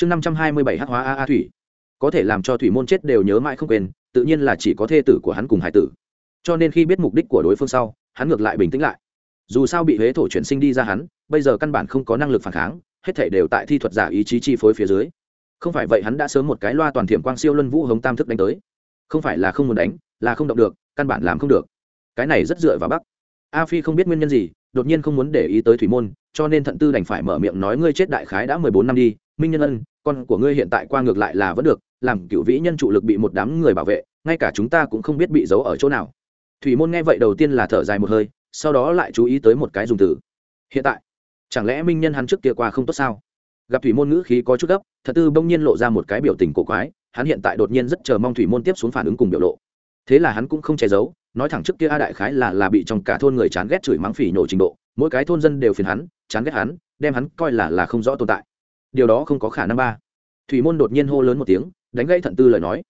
chương năm trăm hai mươi bảy hắc hóa a a thủy. Có thể làm cho thủy môn chết đều nhớ mãi không quên, tự nhiên là chỉ có thê tử của hắn cùng hải tử. Cho nên khi biết mục đích của đối phương sau, hắn ngược lại bình tĩnh lại. Dù sao bị huế thổ chuyển sinh đi ra hắn, bây giờ căn bản không có năng lực phản kháng, hết thể đều tại thi thuật giả ý chí chi phối phía dưới. Không phải vậy hắn đã sớm một cái loa toàn thiểm quang siêu luân vũ hống tam thức đánh tới. Không phải là không muốn đánh, là không động được, căn bản làm không được. Cái này rất dựa vào bắc. A phi không biết nguyên nhân gì, đột nhiên không muốn để ý tới thủy môn, cho nên thận tư đành phải mở miệng nói, ngươi chết đại khái đã mười bốn năm đi minh nhân ân, con của ngươi hiện tại qua ngược lại là vẫn được, làm cựu vĩ nhân trụ lực bị một đám người bảo vệ, ngay cả chúng ta cũng không biết bị giấu ở chỗ nào. Thủy môn nghe vậy đầu tiên là thở dài một hơi, sau đó lại chú ý tới một cái dùng từ. Hiện tại, chẳng lẽ minh nhân hắn trước kia qua không tốt sao? Gặp thủy môn ngữ khí có chút gấp, thật tư bỗng nhiên lộ ra một cái biểu tình cổ quái, hắn hiện tại đột nhiên rất chờ mong thủy môn tiếp xuống phản ứng cùng biểu lộ. Thế là hắn cũng không che giấu, nói thẳng trước kia a đại khái là là bị trong cả thôn người chán ghét chửi mắng phỉ nhổ trình độ, mỗi cái thôn dân đều phiền hắn, chán ghét hắn, đem hắn coi là là không rõ tồn tại điều đó không có khả năng ba. Thủy môn đột nhiên hô lớn một tiếng, đánh gãy thận tư lời nói.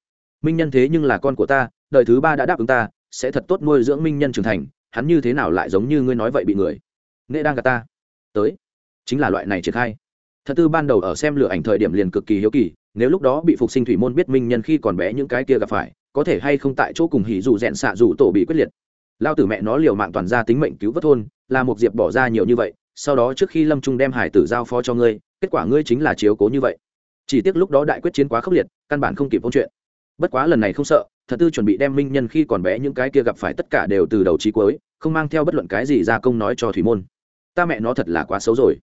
Minh nhân thế nhưng là con của ta, đời thứ ba đã đáp ứng ta, sẽ thật tốt nuôi dưỡng minh nhân trưởng thành, hắn như thế nào lại giống như ngươi nói vậy bị người? Nghệ đang gặp ta. Tới. Chính là loại này triển khai. Thật tư ban đầu ở xem lửa ảnh thời điểm liền cực kỳ hiếu kỳ, nếu lúc đó bị phục sinh thủy môn biết minh nhân khi còn bé những cái kia gặp phải, có thể hay không tại chỗ cùng hỉ dù rẽn xạ dù tổ bị quyết liệt. Lao tử mẹ nó liều mạng toàn ra tính mệnh cứu vớt thôn, là một diệp bỏ ra nhiều như vậy sau đó trước khi lâm trung đem hải tử giao phó cho ngươi, kết quả ngươi chính là chiếu cố như vậy. Chỉ tiếc lúc đó đại quyết chiến quá khốc liệt, căn bản không kịp câu chuyện. Bất quá lần này không sợ, thật tư chuẩn bị đem minh nhân khi còn bé những cái kia gặp phải tất cả đều từ đầu trí cuối, không mang theo bất luận cái gì ra công nói cho thủy môn. Ta mẹ nó thật là quá xấu rồi.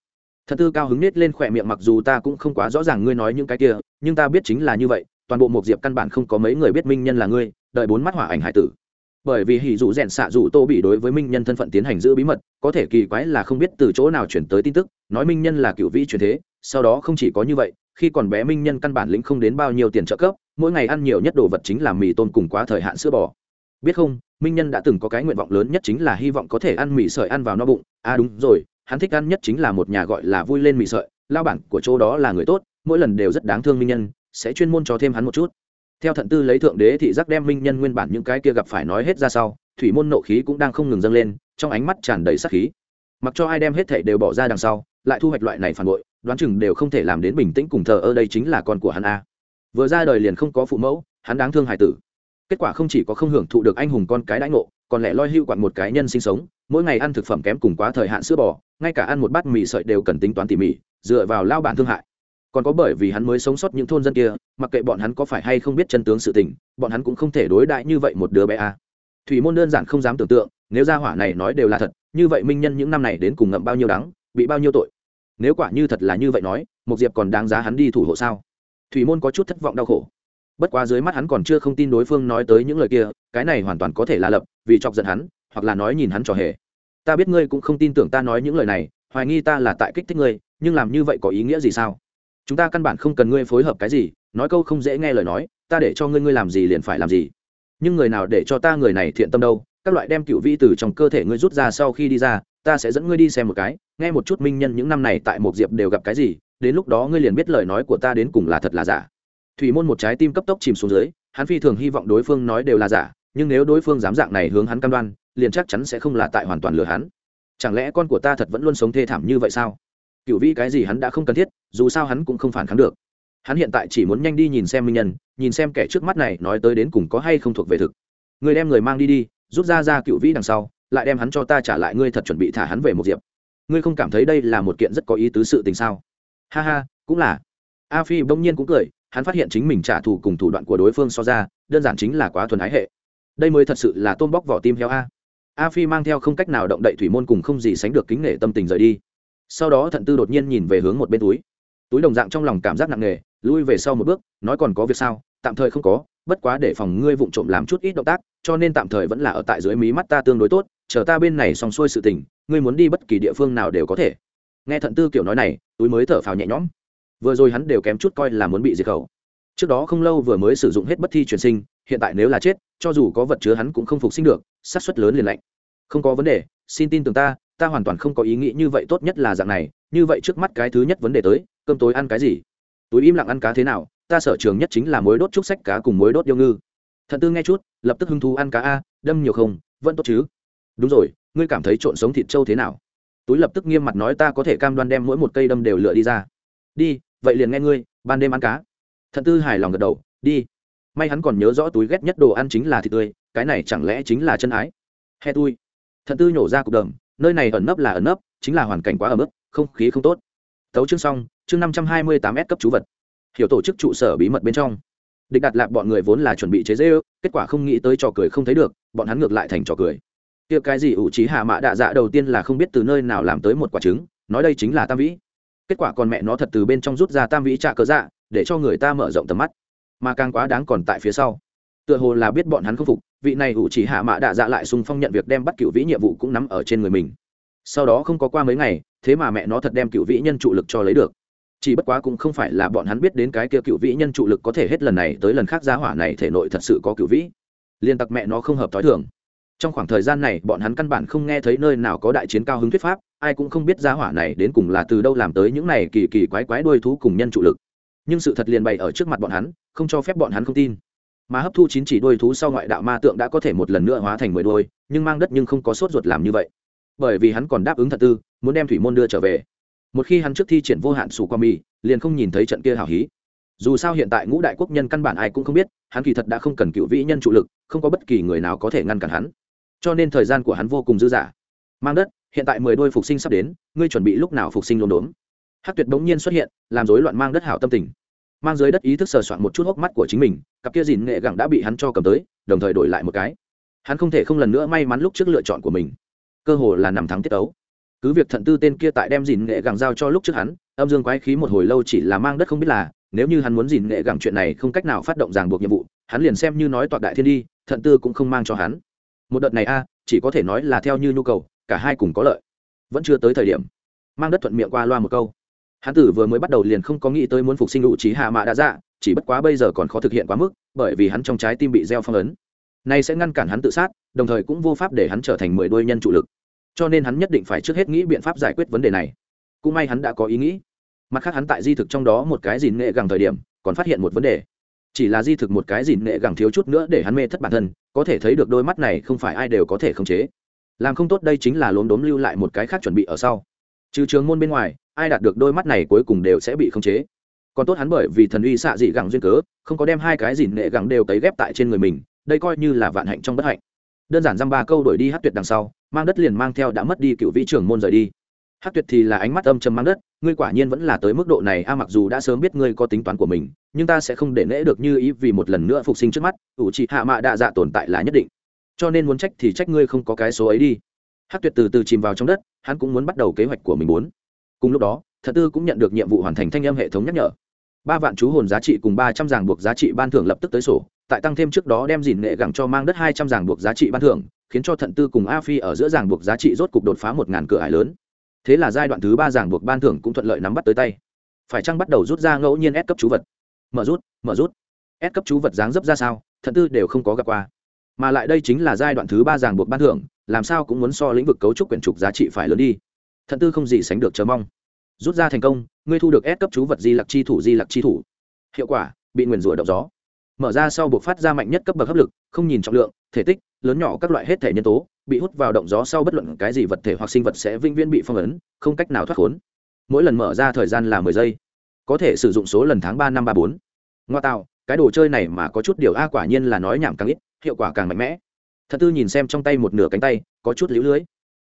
Thật tư cao hứng nết lên khỏe miệng mặc dù ta cũng không quá rõ ràng ngươi nói những cái kia, nhưng ta biết chính là như vậy, toàn bộ một diệp căn bản không có mấy người biết minh nhân là ngươi, đợi bốn mắt hỏa ảnh hải tử bởi vì hỉ dụ rèn xạ dụ tô bị đối với minh nhân thân phận tiến hành giữ bí mật, có thể kỳ quái là không biết từ chỗ nào chuyển tới tin tức, nói minh nhân là cựu vĩ truyền thế, sau đó không chỉ có như vậy, khi còn bé minh nhân căn bản lĩnh không đến bao nhiêu tiền trợ cấp, mỗi ngày ăn nhiều nhất đồ vật chính là mì tôm cùng quá thời hạn sữa bò. Biết không, minh nhân đã từng có cái nguyện vọng lớn nhất chính là hy vọng có thể ăn mì sợi ăn vào no bụng. À đúng rồi, hắn thích ăn nhất chính là một nhà gọi là vui lên mì sợi, lao bản của chỗ đó là người tốt, mỗi lần đều rất đáng thương minh nhân, sẽ chuyên môn cho thêm hắn một chút theo thận tư lấy thượng đế thị giác đem minh nhân nguyên bản những cái kia gặp phải nói hết ra sau, thủy môn nộ khí cũng đang không ngừng dâng lên, trong ánh mắt tràn đầy sắc khí. Mặc cho ai đem hết thảy đều bỏ ra đằng sau, lại thu hoạch loại này phản bội, đoán chừng đều không thể làm đến bình tĩnh cùng thờ ơ đây chính là con của hắn a. Vừa ra đời liền không có phụ mẫu, hắn đáng thương hải tử. Kết quả không chỉ có không hưởng thụ được anh hùng con cái đãi ngộ, còn lẽ loi hưu quặn một cái nhân sinh sống, mỗi ngày ăn thực phẩm kém cùng quá thời hạn sữa bò, ngay cả ăn một bát mì sợi đều cần tính toán tỉ mỉ, dựa vào lao bản thương hại còn có bởi vì hắn mới sống sót những thôn dân kia, mặc kệ bọn hắn có phải hay không biết chân tướng sự tình, bọn hắn cũng không thể đối đãi như vậy một đứa bé a. Thủy môn đơn giản không dám tưởng tượng, nếu gia hỏa này nói đều là thật, như vậy minh nhân những năm này đến cùng ngậm bao nhiêu đắng, bị bao nhiêu tội. Nếu quả như thật là như vậy nói một diệp còn đáng giá hắn đi thủ hộ sao? Thủy môn có chút thất vọng đau khổ. Bất quá dưới mắt hắn còn chưa không tin đối phương nói tới những lời kia, cái này hoàn toàn có thể là lập, vì chọc giận hắn, hoặc là nói nhìn hắn trò hề. Ta biết ngươi cũng không tin tưởng ta nói những lời này, hoài nghi ta là tại kích thích ngươi, nhưng làm như vậy có ý nghĩa gì sao? Chúng ta căn bản không cần ngươi phối hợp cái gì, nói câu không dễ nghe lời nói, ta để cho ngươi ngươi làm gì liền phải làm gì. Nhưng người nào để cho ta người này thiện tâm đâu, các loại đem cựu vi từ trong cơ thể ngươi rút ra sau khi đi ra, ta sẽ dẫn ngươi đi xem một cái, nghe một chút minh nhân những năm này tại một diệp đều gặp cái gì, đến lúc đó ngươi liền biết lời nói của ta đến cùng là thật là giả. Thủy môn một trái tim cấp tốc chìm xuống dưới, hắn phi thường hy vọng đối phương nói đều là giả, nhưng nếu đối phương dám dạng này hướng hắn cam đoan, liền chắc chắn sẽ không là tại hoàn toàn lừa hắn. Chẳng lẽ con của ta thật vẫn luôn sống thê thảm như vậy sao? Cựu vĩ cái gì hắn đã không cần thiết, dù sao hắn cũng không phản kháng được. Hắn hiện tại chỉ muốn nhanh đi nhìn xem minh nhân, nhìn xem kẻ trước mắt này nói tới đến cùng có hay không thuộc về thực. Người đem người mang đi đi, rút ra ra cựu vĩ đằng sau, lại đem hắn cho ta trả lại, ngươi thật chuẩn bị thả hắn về một diệp. Ngươi không cảm thấy đây là một kiện rất có ý tứ sự tình sao? Ha ha, cũng là. A phi bỗng nhiên cũng cười, hắn phát hiện chính mình trả thù cùng thủ đoạn của đối phương so ra, đơn giản chính là quá thuần ái hệ. Đây mới thật sự là tôm bóc vỏ tim heo a. A phi mang theo không cách nào động đậy thủy môn cùng không gì sánh được kính nể tâm tình rời đi sau đó thận tư đột nhiên nhìn về hướng một bên túi. Túi đồng dạng trong lòng cảm giác nặng nề, lui về sau một bước, nói còn có việc sao, tạm thời không có, bất quá để phòng ngươi vụng trộm làm chút ít động tác, cho nên tạm thời vẫn là ở tại dưới mí mắt ta tương đối tốt, chờ ta bên này xong xuôi sự tình, ngươi muốn đi bất kỳ địa phương nào đều có thể. Nghe thận tư kiểu nói này, túi mới thở phào nhẹ nhõm. Vừa rồi hắn đều kém chút coi là muốn bị diệt khẩu. Trước đó không lâu vừa mới sử dụng hết bất thi truyền sinh, hiện tại nếu là chết, cho dù có vật chứa hắn cũng không phục sinh được sát suất lớn liền lạnh. Không có vấn đề, xin tin tưởng ta ta hoàn toàn không có ý nghĩ như vậy tốt nhất là dạng này, như vậy trước mắt cái thứ nhất vấn đề tới, cơm tối ăn cái gì? Túi im lặng ăn cá thế nào? Ta sở trường nhất chính là mối đốt trúc sách cá cùng mối đốt yêu ngư. Thận tư nghe chút, lập tức hứng thú ăn cá a, đâm nhiều không? Vẫn tốt chứ. Đúng rồi, ngươi cảm thấy trộn sống thịt trâu thế nào? Túi lập tức nghiêm mặt nói ta có thể cam đoan đem mỗi một cây đâm đều lựa đi ra. Đi, vậy liền nghe ngươi, ban đêm ăn cá. Thận tư hài lòng gật đầu, đi. May hắn còn nhớ rõ túi ghét nhất đồ ăn chính là thịt tươi, cái này chẳng lẽ chính là chân ái? He tui. Thận tư nhổ ra cục đầm nơi này ẩn nấp là ẩn nấp, chính là hoàn cảnh quá ẩm ướt, không khí không tốt. Tấu chương xong, chương năm trăm hai mươi tám s cấp chú vật. Hiểu tổ chức trụ sở bí mật bên trong. Địch đặt lạc bọn người vốn là chuẩn bị chế dễ ư kết quả không nghĩ tới trò cười không thấy được, bọn hắn ngược lại thành trò cười. Kia cái gì ủ trí hạ mã đạ dạ đầu tiên là không biết từ nơi nào làm tới một quả trứng, nói đây chính là tam vĩ. Kết quả còn mẹ nó thật từ bên trong rút ra tam vĩ trạ cớ dạ để cho người ta mở rộng tầm mắt. Mà càng quá đáng còn tại phía sau. Tựa hồ là biết bọn hắn không phục vị này ủ chỉ hạ mã đạ dạ lại xung phong nhận việc đem bắt cựu vĩ nhiệm vụ cũng nắm ở trên người mình. Sau đó không có qua mấy ngày, thế mà mẹ nó thật đem cựu vĩ nhân trụ lực cho lấy được. Chỉ bất quá cũng không phải là bọn hắn biết đến cái kia cựu vĩ nhân trụ lực có thể hết lần này tới lần khác giá hỏa này thể nội thật sự có cựu vĩ. Liên tặc mẹ nó không hợp t h o i thường. Trong khoảng thời gian này, bọn hắn căn bản không nghe thấy nơi nào có đại chiến cao hứng thuyết pháp, ai cũng không biết giá hỏa này đến cùng là từ đâu làm tới những này kỳ kỳ quái quái đuôi thú cùng nhân trụ lực. Nhưng sự thật liền bày ở trước mặt bọn hắn, không cho phép bọn hắn không tin mà hấp thu chín chỉ đuôi thú sau ngoại đạo ma tượng đã có thể một lần nữa hóa thành mười đôi nhưng mang đất nhưng không có sốt ruột làm như vậy. Bởi vì hắn còn đáp ứng thật tư, muốn đem thủy môn đưa trở về. Một khi hắn trước thi triển vô hạn sủ qua mi, liền không nhìn thấy trận kia hào hí. Dù sao hiện tại ngũ đại quốc nhân căn bản ai cũng không biết, hắn kỳ thật đã không cần cựu vĩ nhân trụ lực, không có bất kỳ người nào có thể ngăn cản hắn. Cho nên thời gian của hắn vô cùng dư dả. Mang đất, hiện tại mười đôi phục sinh sắp đến, ngươi chuẩn bị lúc nào phục sinh lồn đốn? Hát tuyệt bỗng nhiên xuất hiện, làm rối loạn mang đất hảo tâm tình mang dưới đất ý thức sờ soạn một chút hốc mắt của chính mình, cặp kia dìn nghệ gẳng đã bị hắn cho cầm tới, đồng thời đổi lại một cái. Hắn không thể không lần nữa may mắn lúc trước lựa chọn của mình. Cơ hồ là nằm thắng tiết tấu. Cứ việc thận tư tên kia tại đem dìn nghệ gẳng giao cho lúc trước hắn, âm dương quái khí một hồi lâu chỉ là mang đất không biết là, nếu như hắn muốn dìn nghệ gẳng chuyện này không cách nào phát động ràng buộc nhiệm vụ, hắn liền xem như nói toạc đại thiên đi, thận tư cũng không mang cho hắn. Một đợt này a, chỉ có thể nói là theo như nhu cầu, cả hai cùng có lợi. Vẫn chưa tới thời điểm. Mang đất thuận miệng qua loa một câu hắn tử vừa mới bắt đầu liền không có nghĩ tới muốn phục sinh đủ trí hạ mạ đã dạ chỉ bất quá bây giờ còn khó thực hiện quá mức, bởi vì hắn trong trái tim bị gieo phong ấn. Này sẽ ngăn cản hắn tự sát, đồng thời cũng vô pháp để hắn trở thành mười đôi nhân trụ lực. Cho nên hắn nhất định phải trước hết nghĩ biện pháp giải quyết vấn đề này. Cũng may hắn đã có ý nghĩ. Mặt khác hắn tại di thực trong đó một cái dìn nghệ gẳng thời điểm, còn phát hiện một vấn đề. Chỉ là di thực một cái dìn nghệ gẳng thiếu chút nữa để hắn mê thất bản thân, có thể thấy được đôi mắt này không phải ai đều có thể khống chế. Làm không tốt đây chính là lốm đốm lưu lại một cái khác chuẩn bị ở sau. Trừ trường môn bên ngoài ai đạt được đôi mắt này cuối cùng đều sẽ bị khống chế. Còn tốt hắn bởi vì thần uy xạ dị gẳng duyên cớ, không có đem hai cái dìn nệ gẳng đều cấy ghép tại trên người mình, đây coi như là vạn hạnh trong bất hạnh. Đơn giản dăm ba câu đổi đi hát tuyệt đằng sau, mang đất liền mang theo đã mất đi cựu vị trưởng môn rời đi. Hát tuyệt thì là ánh mắt âm trầm mang đất, ngươi quả nhiên vẫn là tới mức độ này, a, mặc dù đã sớm biết ngươi có tính toán của mình, nhưng ta sẽ không để nễ được như ý vì một lần nữa phục sinh trước mắt, ủ trị hạ mạ đạ dạ tồn tại là nhất định. Cho nên muốn trách thì trách ngươi không có cái số ấy đi. Hát tuyệt từ từ chìm vào trong đất, hắn cũng muốn bắt đầu kế hoạch của mình muốn cùng lúc đó, thật tư cũng nhận được nhiệm vụ hoàn thành thanh âm hệ thống nhắc nhở. Ba vạn chú hồn giá trị cùng ba trăm giảng buộc giá trị ban thưởng lập tức tới sổ, tại tăng thêm trước đó đem dìn nghệ gẳng cho mang đất hai trăm giảng buộc giá trị ban thưởng, khiến cho thận tư cùng a phi ở giữa giảng buộc giá trị rốt cục đột phá một ngàn cửa ải lớn. Thế là giai đoạn thứ ba giảng buộc ban thưởng cũng thuận lợi nắm bắt tới tay. Phải chăng bắt đầu rút ra ngẫu nhiên ép cấp chú vật? Mở rút mở rút. Ép cấp chú vật dáng dấp ra sao thận tư đều không có gặp qua. Mà lại đây chính là giai đoạn thứ ba giảng buộc ban thưởng, làm sao cũng muốn so lĩnh vực cấu trúc quyển trục giá trị phải lớn đi thận tư không gì sánh được chờ mong. Rút ra thành công, ngươi thu được S cấp chú vật di lặc chi thủ, di lặc chi thủ. Hiệu quả, bị nguyền rủa động gió. Mở ra sau buộc phát ra mạnh nhất cấp bậc hấp lực, không nhìn trọng lượng, thể tích, lớn nhỏ các loại hết thể nhân tố, bị hút vào động gió sau bất luận cái gì vật thể hoặc sinh vật sẽ vĩnh viễn bị phong ấn, không cách nào thoát khốn. Mỗi lần mở ra thời gian là mười giây. Có thể sử dụng số lần tháng ba năm ba bốn. Ngoa tạo, cái đồ chơi này mà có chút điều a quả nhiên là nói nhảm càng ít, hiệu quả càng mạnh mẽ. Thật tư nhìn xem trong tay một nửa cánh tay, có chút lũ lưới.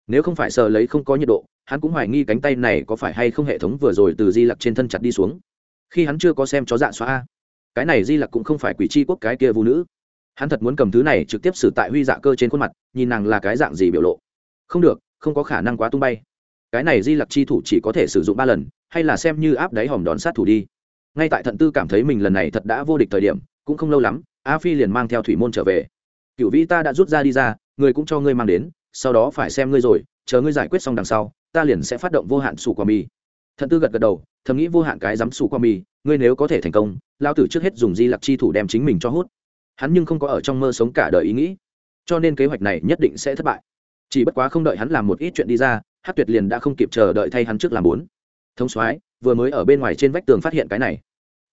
Nếu không phải sờ lấy không có nhiệt độ hắn cũng hoài nghi cánh tay này có phải hay không hệ thống vừa rồi từ di lặc trên thân chặt đi xuống. Khi hắn chưa có xem chó dạ xóa a, cái này di lặc cũng không phải quỷ c h i quốc cái kia vũ nữ. Hắn thật muốn cầm thứ này trực tiếp xử tại huy dạ cơ trên khuôn mặt, nhìn nàng là cái dạng gì biểu lộ. Không được, không có khả năng quá tung bay. Cái này di lặc chi thủ chỉ có thể sử dụng ba lần, hay là xem như áp đáy hòm đón sát thủ đi. Ngay tại thận tư cảm thấy mình lần này thật đã vô địch thời điểm, cũng không lâu lắm, a phi liền mang theo thủy môn trở về. Cựu vĩ ta đã rút ra đi ra, người cũng cho ngươi mang đến, sau đó phải xem ngươi rồi, chờ ngươi giải quyết xong đằng sau ta liền sẽ phát động vô hạn sủ qua mi thần tư gật gật đầu, thầm nghĩ vô hạn cái dám sủ qua mi ngươi nếu có thể thành công lao tử trước hết dùng di lặc chi thủ đem chính mình cho hút. Hắn nhưng không có ở trong mơ sống cả đời ý nghĩ. Cho nên kế hoạch này nhất định sẽ thất bại. Chỉ bất quá không đợi hắn làm một ít chuyện đi ra hát tuyệt liền đã không kịp chờ đợi thay hắn trước làm bốn. Thông soái, vừa mới ở bên ngoài trên vách tường phát hiện cái này.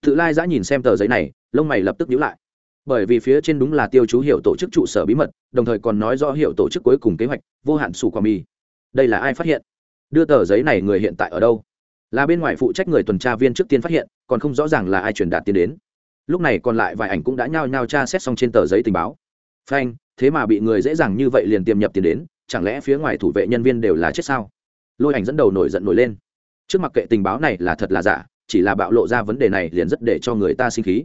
Tự lai giã nhìn xem tờ giấy này, lông mày lập tức nhíu lại. Bởi vì phía trên đúng là tiêu chú hiệu tổ chức trụ sở bí mật, đồng thời còn nói rõ hiệu tổ chức cuối cùng kế hoạch, vô hạn sủ quả mì. Đây là ai phát hiện? Đưa tờ giấy này người hiện tại ở đâu? Là bên ngoài phụ trách người tuần tra viên trước tiên phát hiện, còn không rõ ràng là ai truyền đạt tiền đến. Lúc này còn lại vài ảnh cũng đã nhao nhao tra xét xong trên tờ giấy tình báo. Phanh, thế mà bị người dễ dàng như vậy liền tiềm nhập tiền đến, chẳng lẽ phía ngoài thủ vệ nhân viên đều là chết sao? Lôi ảnh dẫn đầu nổi giận nổi lên. Trước mặt kệ tình báo này là thật là giả, chỉ là bạo lộ ra vấn đề này liền rất để cho người ta sinh khí.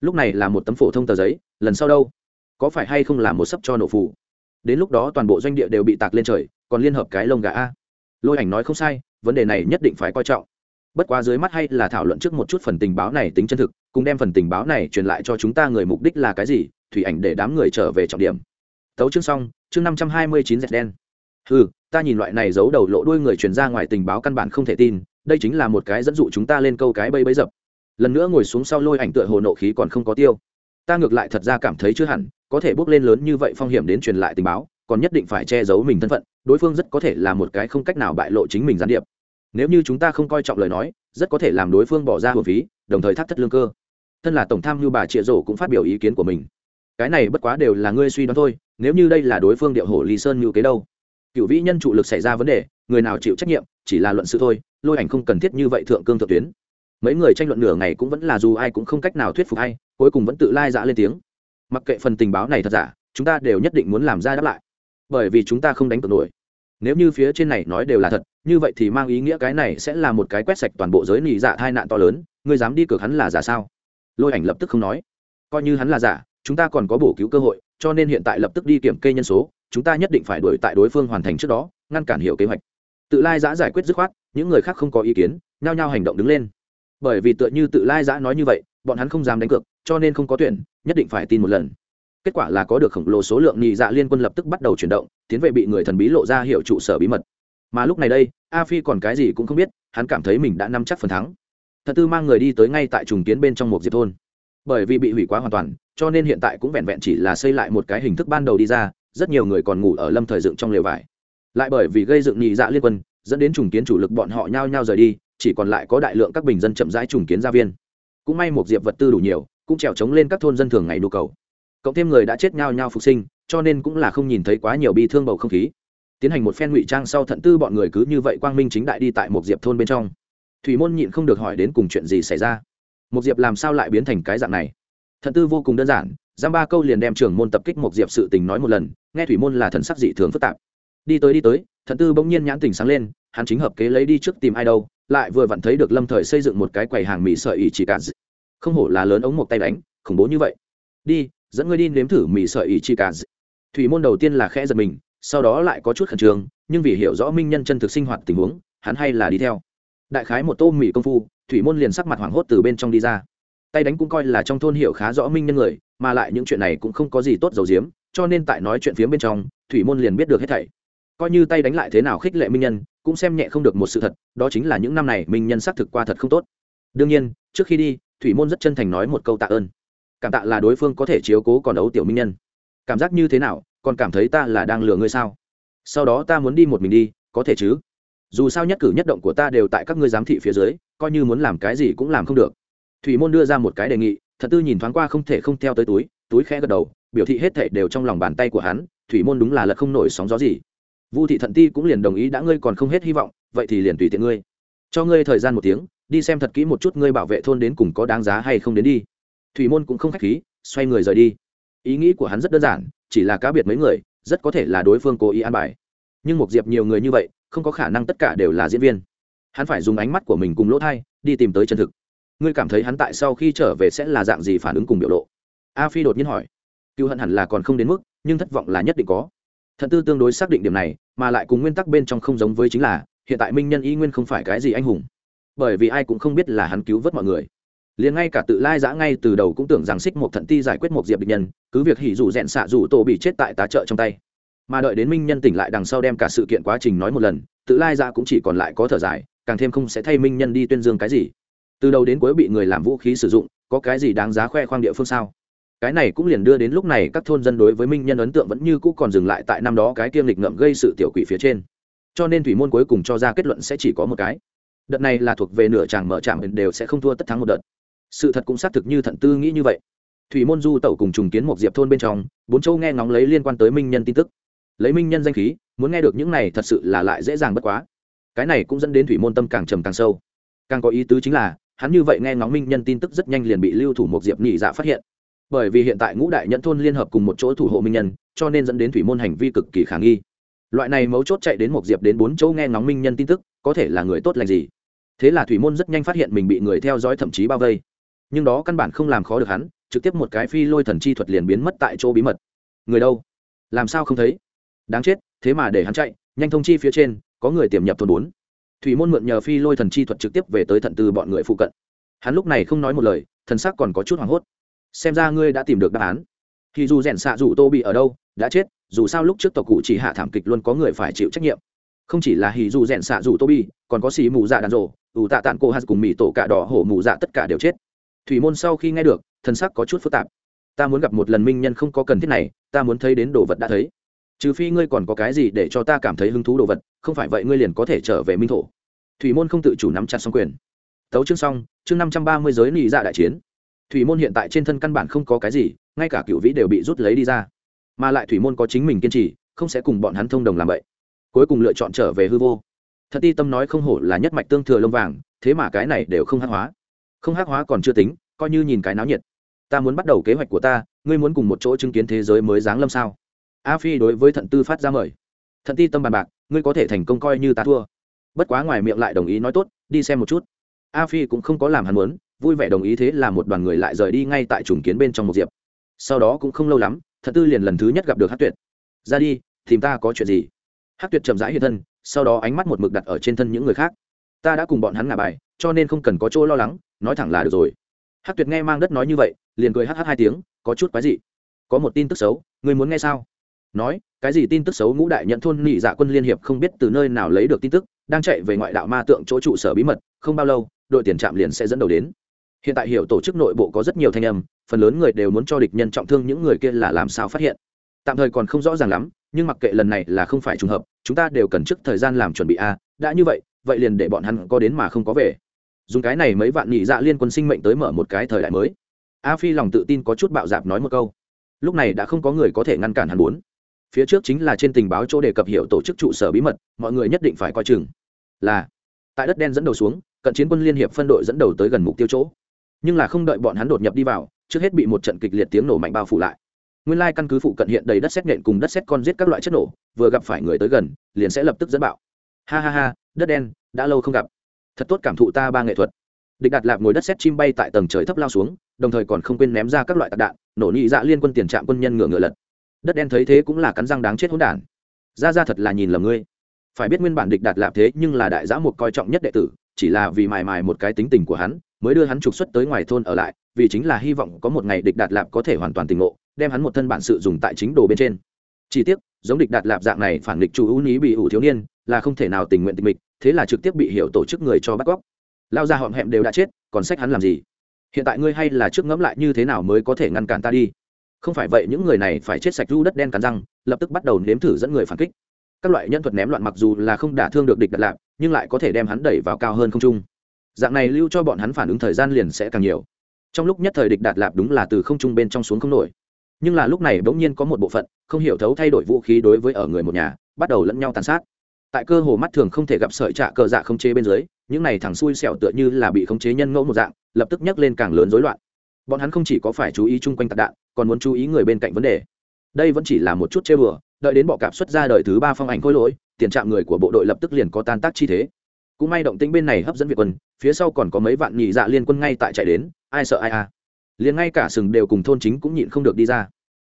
Lúc này là một tấm phổ thông tờ giấy, lần sau đâu? Có phải hay không là một sấp cho nổ phù? Đến lúc đó toàn bộ doanh địa đều bị tạc lên trời, còn liên hợp cái lông gà a lôi ảnh nói không sai, vấn đề này nhất định phải coi trọng. Bất quá dưới mắt hay là thảo luận trước một chút phần tình báo này tính chân thực, cùng đem phần tình báo này truyền lại cho chúng ta người mục đích là cái gì, thủy ảnh để đám người trở về trọng điểm. Tấu chương xong, chương năm trăm hai mươi chín dẹt đen. Ừ ta nhìn loại này giấu đầu lộ đuôi người truyền ra ngoài tình báo căn bản không thể tin, đây chính là một cái dẫn dụ chúng ta lên câu cái bây bấy dập. Lần nữa ngồi xuống sau lôi ảnh tựa hồ nộ khí còn không có tiêu. Ta ngược lại thật ra cảm thấy chưa hẳn, có thể bước lên lớn như vậy phong hiểm đến truyền lại tình báo còn nhất định phải che giấu mình thân phận, đối phương rất có thể là một cái không cách nào bại lộ chính mình gián điệp. Nếu như chúng ta không coi trọng lời nói, rất có thể làm đối phương bỏ ra hồn phí, đồng thời thắt thất lương cơ. Thân là tổng tham mưu bà triệu rổ cũng phát biểu ý kiến của mình. Cái này bất quá đều là ngươi suy đoán thôi, nếu như đây là đối phương điệu hổ lý sơn như kế đâu. Cựu vĩ nhân trụ lực xảy ra vấn đề, người nào chịu trách nhiệm, chỉ là luận sự thôi, lôi ảnh không cần thiết như vậy thượng cương thượng tuyến. Mấy người tranh luận nửa ngày cũng vẫn là dù ai cũng không cách nào thuyết phục hay cuối cùng vẫn tự lai dã lên tiếng. Mặc kệ phần tình báo này thật giả, chúng ta đều nhất định muốn làm ra đáp lại bởi vì chúng ta không đánh cược nổi. Nếu như phía trên này nói đều là thật, như vậy thì mang ý nghĩa cái này sẽ là một cái quét sạch toàn bộ giới nỉ dạ tai nạn to lớn, ngươi dám đi cược hắn là giả sao? Lôi ảnh lập tức không nói. Coi như hắn là giả, chúng ta còn có bổ cứu cơ hội, cho nên hiện tại lập tức đi kiểm kê nhân số, chúng ta nhất định phải đuổi tại đối phương hoàn thành trước đó, ngăn cản hiệu kế hoạch. Tự lai giã giải quyết dứt khoát, những người khác không có ý kiến, nhao nhao hành động đứng lên. Bởi vì tựa như tự lai giã nói như vậy, bọn hắn không dám đánh cược, cho nên không có tuyển, nhất định phải tin một lần kết quả là có được khổng lồ số lượng nhị dạ liên quân lập tức bắt đầu chuyển động, tiến về bị người thần bí lộ ra hiệu trụ sở bí mật. Mà lúc này đây, a phi còn cái gì cũng không biết, hắn cảm thấy mình đã nắm chắc phần thắng. Thật tư mang người đi tới ngay tại trùng kiến bên trong một diệp thôn. Bởi vì bị hủy quá hoàn toàn, cho nên hiện tại cũng vẹn vẹn chỉ là xây lại một cái hình thức ban đầu đi ra, rất nhiều người còn ngủ ở lâm thời dựng trong lều vải. Lại bởi vì gây dựng nhị dạ liên quân, dẫn đến trùng kiến chủ lực bọn họ nhao nhao rời đi, chỉ còn lại có đại lượng các bình dân chậm rãi trùng kiến gia viên. Cũng may một diệp vật tư đủ nhiều, cũng trèo trống lên các thôn dân thường ngày nhu cầu cộng thêm người đã chết nhao nhao phục sinh, cho nên cũng là không nhìn thấy quá nhiều bi thương bầu không khí. Tiến hành một phen ngụy trang sau thận tư bọn người cứ như vậy quang minh chính đại đi tại một diệp thôn bên trong. Thủy môn nhịn không được hỏi đến cùng chuyện gì xảy ra. Một diệp làm sao lại biến thành cái dạng này? Thận tư vô cùng đơn giản, giam ba câu liền đem trưởng môn tập kích một diệp sự tình nói một lần, nghe thủy môn là thần sắc dị thường phức tạp. Đi tới đi tới, thận tư bỗng nhiên nhãn tình sáng lên, hắn chính hợp kế lấy đi trước tìm ai đâu, lại vừa vặn thấy được lâm thời xây dựng một cái quầy hàng mỹ sợi ỉ chỉ cả không hổ là lớn ống một tay đánh, khủng bố như vậy. Đi dẫn ngươi đi nếm thử mì sợi ý chi cả thủy môn đầu tiên là khẽ giật mình, sau đó lại có chút khẩn trương, nhưng vì hiểu rõ minh nhân chân thực sinh hoạt tình huống, hắn hay là đi theo. Đại khái một tô mì công phu, thủy môn liền sắc mặt hoảng hốt từ bên trong đi ra. Tay đánh cũng coi là trong thôn hiểu khá rõ minh nhân người, mà lại những chuyện này cũng không có gì tốt dầu diếm, cho nên tại nói chuyện phía bên trong, thủy môn liền biết được hết thảy. Coi như tay đánh lại thế nào khích lệ minh nhân, cũng xem nhẹ không được một sự thật, đó chính là những năm này minh nhân xác thực qua thật không tốt. Đương nhiên, trước khi đi, thủy môn rất chân thành nói một câu tạ ơn cảm tạ là đối phương có thể chiếu cố còn đấu tiểu minh nhân. Cảm giác như thế nào? Còn cảm thấy ta là đang lừa ngươi sao? Sau đó ta muốn đi một mình đi, có thể chứ? Dù sao nhất cử nhất động của ta đều tại các ngươi giám thị phía dưới, coi như muốn làm cái gì cũng làm không được. Thủy môn đưa ra một cái đề nghị, thật tư nhìn thoáng qua không thể không theo tới túi túi khẽ gật đầu, biểu thị hết thệ đều trong lòng bàn tay của hắn, thủy môn đúng là lật không nổi sóng gió gì. Vu thị thận ti cũng liền đồng ý đã ngươi còn không hết hy vọng, vậy thì liền tùy tiện ngươi. Cho ngươi thời gian một tiếng, đi xem thật kỹ một chút ngươi bảo vệ thôn đến cùng có đáng giá hay không đến đi thủy môn cũng không k h á c h khí, xoay người rời đi. Ý nghĩ của hắn rất đơn giản, chỉ là cá biệt mấy người, rất có thể là đối phương cố ý an bài. Nhưng một diệp nhiều người như vậy, không có khả năng tất cả đều là diễn viên. Hắn phải dùng ánh mắt của mình cùng lỗ thai, đi tìm tới chân thực. Ngươi cảm thấy hắn tại sau khi trở về sẽ là dạng gì phản ứng cùng biểu lộ? A phi đột nhiên hỏi. Cựu hận hẳn là còn không đến mức, nhưng thất vọng là nhất định có. Thận tư tương đối xác định điểm này, mà lại cùng nguyên tắc bên trong không giống với chính là, hiện tại minh nhân y nguyên không phải cái gì anh hùng. Bởi vì ai cũng không biết là hắn cứu vớt mọi người liền ngay cả tự lai giã ngay từ đầu cũng tưởng rằng xích một thận ti giải quyết một diệp địch nhân, cứ việc hỉ dù rẽn xạ dù tổ bị chết tại tá trợ trong tay. Mà đợi đến minh nhân tỉnh lại đằng sau đem cả sự kiện quá trình nói một lần, tự lai giã cũng chỉ còn lại có thở dài, càng thêm không sẽ thay minh nhân đi tuyên dương cái gì. Từ đầu đến cuối bị người làm vũ khí sử dụng, có cái gì đáng giá khoe khoang địa phương sao? Cái này cũng liền đưa đến lúc này các thôn dân đối với minh nhân ấn tượng vẫn như cũ còn dừng lại tại năm đó cái kiêm lịch ngậm gây sự tiểu quỷ phía trên. Cho nên thủy môn cuối cùng cho ra kết luận sẽ chỉ có một cái. Đợt này là thuộc về nửa chàng mở trạm đều sẽ không thua tất thắng một đợt sự thật cũng xác thực như thận tư nghĩ như vậy. Thủy môn du tẩu cùng trùng kiến một diệp thôn bên trong, bốn châu nghe ngóng lấy liên quan tới minh nhân tin tức. Lấy minh nhân danh khí, muốn nghe được những này thật sự là lại dễ dàng bất quá. Cái này cũng dẫn đến thủy môn tâm càng trầm càng sâu. Càng có ý tứ chính là, hắn như vậy nghe ngóng minh nhân tin tức rất nhanh liền bị lưu thủ một diệp nhị dạ phát hiện. Bởi vì hiện tại ngũ đại nhẫn thôn liên hợp cùng một chỗ thủ hộ minh nhân, cho nên dẫn đến thủy môn hành vi cực kỳ khả nghi. Loại này mấu chốt chạy đến một diệp đến bốn chỗ nghe ngóng minh nhân tin tức, có thể là người tốt lành gì? Thế là thủy môn rất nhanh phát hiện mình bị người theo dõi thậm chí bao vây nhưng đó căn bản không làm khó được hắn, trực tiếp một cái phi lôi thần chi thuật liền biến mất tại chỗ bí mật. Người đâu? Làm sao không thấy? Đáng chết, thế mà để hắn chạy, nhanh thông chi phía trên, có người tiềm nhập thôn bốn. Thủy môn mượn nhờ phi lôi thần chi thuật trực tiếp về tới thận từ bọn người phụ cận. Hắn lúc này không nói một lời, thần sắc còn có chút hoảng hốt. Xem ra ngươi đã tìm được đáp án. Thì dù rèn xạ dù tô bị ở đâu, đã chết, dù sao lúc trước tộc cụ chỉ hạ thảm kịch luôn có người phải chịu trách nhiệm. Không chỉ là hì dù rèn xạ dù tô bi còn có xì mù dạ đàn rộ ủ tạ tàn cô hát cùng mỹ tổ cả đỏ hổ mù dạ tất cả đều chết thủy môn sau khi nghe được, thân sắc có chút phức tạp. Ta muốn gặp một lần minh nhân không có cần thiết này, ta muốn thấy đến đồ vật đã thấy. Trừ phi ngươi còn có cái gì để cho ta cảm thấy hứng thú đồ vật, không phải vậy ngươi liền có thể trở về minh thổ. Thủy môn không tự chủ nắm chặt xong quyền. Tấu chương xong, chương năm trăm ba mươi giới nị dạ đại chiến. Thủy môn hiện tại trên thân căn bản không có cái gì, ngay cả cựu vĩ đều bị rút lấy đi ra. Mà lại thủy môn có chính mình kiên trì, không sẽ cùng bọn hắn thông đồng làm vậy. Cuối cùng lựa chọn trở về hư vô. Thật ti tâm nói không hổ là nhất mạch tương thừa lông vàng, thế mà cái này đều không hát hóa không hắc hóa còn chưa tính, coi như nhìn cái náo nhiệt. Ta muốn bắt đầu kế hoạch của ta, ngươi muốn cùng một chỗ chứng kiến thế giới mới giáng lâm sao? A phi đối với thận tư phát ra mời. Thận ti tâm bàn bạc, ngươi có thể thành công coi như ta thua. Bất quá ngoài miệng lại đồng ý nói tốt, đi xem một chút. A phi cũng không có làm hắn muốn, vui vẻ đồng ý thế là một đoàn người lại rời đi ngay tại trùng kiến bên trong một diệp. Sau đó cũng không lâu lắm, thận tư liền lần thứ nhất gặp được hát tuyệt. Ra đi, tìm ta có chuyện gì? Hát tuyệt chậm rãi hiện thân, sau đó ánh mắt một mực đặt ở trên thân những người khác. Ta đã cùng bọn hắn ngả bài, cho nên không cần có chỗ lo lắng nói thẳng là được rồi. Hát tuyệt nghe mang đất nói như vậy, liền cười hh hai tiếng, có chút quái gì có một tin tức xấu, người muốn nghe sao? Nói, cái gì tin tức xấu? Ngũ đại nhận thôn nhị dạ quân liên hiệp không biết từ nơi nào lấy được tin tức, đang chạy về ngoại đạo ma tượng chỗ trụ sở bí mật, không bao lâu, đội tiền trạm liền sẽ dẫn đầu đến. Hiện tại hiểu tổ chức nội bộ có rất nhiều thanh âm, phần lớn người đều muốn cho địch nhân trọng thương, những người kia là làm sao phát hiện? Tạm thời còn không rõ ràng lắm, nhưng mặc kệ lần này là không phải trùng hợp, chúng ta đều cần trước thời gian làm chuẩn bị a, đã như vậy vậy liền để bọn hắn có đến mà không có về dùng cái này mấy vạn nhị dạ liên quân sinh mệnh tới mở một cái thời đại mới. A phi lòng tự tin có chút bạo dạp nói một câu. Lúc này đã không có người có thể ngăn cản hắn bốn phía trước chính là trên tình báo chỗ đề cập hiệu tổ chức trụ sở bí mật, mọi người nhất định phải coi chừng. Là, tại đất đen dẫn đầu xuống, cận chiến quân liên hiệp phân đội dẫn đầu tới gần mục tiêu chỗ. Nhưng là không đợi bọn hắn đột nhập đi vào, trước hết bị một trận kịch liệt tiếng nổ mạnh bao phủ lại. Nguyên lai căn cứ phụ cận hiện đầy đất xét nện cùng đất xét con giết các loại chất nổ, vừa gặp phải người tới gần, liền sẽ lập tức dẫn bạo. Ha ha ha, đất đen, đã lâu không gặp thật tốt cảm thụ ta ba nghệ thuật. Địch đạt lạp ngồi đất xét chim bay tại tầng trời thấp lao xuống, đồng thời còn không quên ném ra các loại tạc đạn, nổ nhị dạ liên quân tiền trạm quân nhân ngựa ngựa lật. Đất đen thấy thế cũng là cắn răng đáng chết hỗn đản. Ra ra thật là nhìn lầm ngươi. Phải biết nguyên bản địch đạt lạp thế nhưng là đại giã một coi trọng nhất đệ tử, chỉ là vì mài mài một cái tính tình của hắn, mới đưa hắn trục xuất tới ngoài thôn ở lại, vì chính là hy vọng có một ngày địch đạt lạp có thể hoàn toàn tỉnh ngộ, đem hắn một thân bản sự dùng tại chính đồ bên trên. Chi tiết giống địch đạt lạp dạng này phản địch chủ ưu ní bị ủ thiếu niên, là không thể nào tình nguyện tình mịch thế là trực tiếp bị hiểu tổ chức người cho bắt cóc. Lao ra họm hẹm đều đã chết, còn sách hắn làm gì? Hiện tại ngươi hay là trước ngẫm lại như thế nào mới có thể ngăn cản ta đi? Không phải vậy, những người này phải chết sạch ru đất đen cắn răng, lập tức bắt đầu nếm thử dẫn người phản kích. Các loại nhân thuật ném loạn mặc dù là không đả thương được địch đặt lạp nhưng lại có thể đem hắn đẩy vào cao hơn không trung. Dạng này lưu cho bọn hắn phản ứng thời gian liền sẽ càng nhiều. Trong lúc nhất thời địch đạt lạp đúng là từ không trung bên trong xuống không nổi. Nhưng là lúc này bỗng nhiên có một bộ phận không hiểu thấu thay đổi vũ khí đối với ở người một nhà, bắt đầu lẫn nhau tàn sát tại cơ hồ mắt thường không thể gặp sợi trạ cờ dạ không chế bên dưới, những này thằng xui xẻo tựa như là bị khống chế nhân ngẫu một dạng, lập tức nhấc lên càng lớn rối loạn. Bọn hắn không chỉ có phải chú ý chung quanh tạc đạn, còn muốn chú ý người bên cạnh vấn đề. Đây vẫn chỉ là một chút chơi bừa đợi đến bọ cạp xuất ra đời thứ ba phong ảnh khôi lỗi, tiền trạm người của bộ đội lập tức liền có tan tác chi thế. Cũng may động tĩnh bên này hấp dẫn việt quân, phía sau còn có mấy vạn nhị dạ liên quân ngay tại chạy đến, ai sợ ai à. Liền ngay cả sừng đều cùng thôn chính cũng nhịn không được đi ra.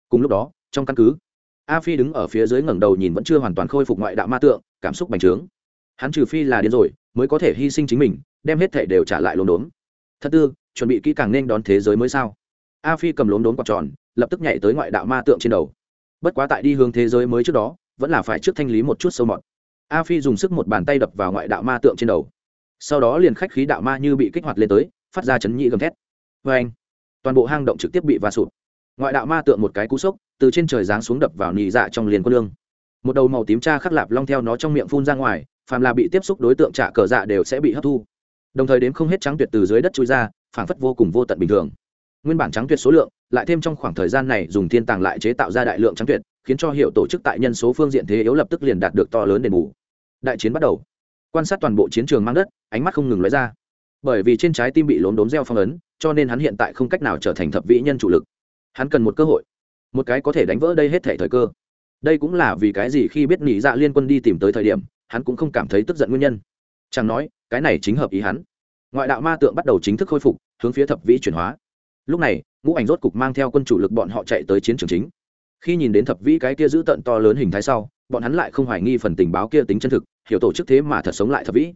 Cùng lúc đó, trong căn cứ a phi đứng ở phía dưới ngẩng đầu nhìn vẫn chưa hoàn toàn khôi phục ngoại đạo ma tượng, cảm xúc bành trướng. Hắn trừ phi là điên rồi, mới có thể hy sinh chính mình, đem hết thể đều trả lại lốm đốm. Thật tư, chuẩn bị kỹ càng nên đón thế giới mới sao? A phi cầm lốm đốm quạt tròn, lập tức nhảy tới ngoại đạo ma tượng trên đầu. Bất quá tại đi hướng thế giới mới trước đó, vẫn là phải trước thanh lý một chút sâu mọt. A phi dùng sức một bàn tay đập vào ngoại đạo ma tượng trên đầu. Sau đó liền khách khí đạo ma như bị kích hoạt lên tới, phát ra chấn nhị gầm thét. Vê anh toàn bộ hang động trực tiếp bị va sụt ngoại đạo ma tượng một cái cú sốc từ trên trời giáng xuống đập vào nị dạ trong liền quân lương. Một đầu màu tím cha khắc lạp long theo nó trong miệng phun ra ngoài, phàm là bị tiếp xúc đối tượng trả cờ dạ đều sẽ bị hấp thu. Đồng thời đến không hết trắng tuyệt từ dưới đất chui ra, phảng phất vô cùng vô tận bình thường. Nguyên bản trắng tuyệt số lượng, lại thêm trong khoảng thời gian này dùng thiên tàng lại chế tạo ra đại lượng trắng tuyệt, khiến cho hiệu tổ chức tại nhân số phương diện thế yếu lập tức liền đạt được to lớn đền bù. Đại chiến bắt đầu. Quan sát toàn bộ chiến trường mang đất, ánh mắt không ngừng lóe ra. Bởi vì trên trái tim bị lốm đốm gieo phong ấn, cho nên hắn hiện tại không cách nào trở thành thập vĩ nhân chủ lực. Hắn cần một cơ hội một cái có thể đánh vỡ đây hết thể thời cơ. Đây cũng là vì cái gì khi biết nỉ dạ liên quân đi tìm tới thời điểm, hắn cũng không cảm thấy tức giận nguyên nhân. Chẳng nói, cái này chính hợp ý hắn. Ngoại đạo ma tượng bắt đầu chính thức khôi phục, hướng phía thập vĩ chuyển hóa. Lúc này, ngũ ảnh rốt cục mang theo quân chủ lực bọn họ chạy tới chiến trường chính. Khi nhìn đến thập vĩ cái kia giữ tận to lớn hình thái sau, bọn hắn lại không hoài nghi phần tình báo kia tính chân thực, hiểu tổ chức thế mà thật sống lại thập vĩ.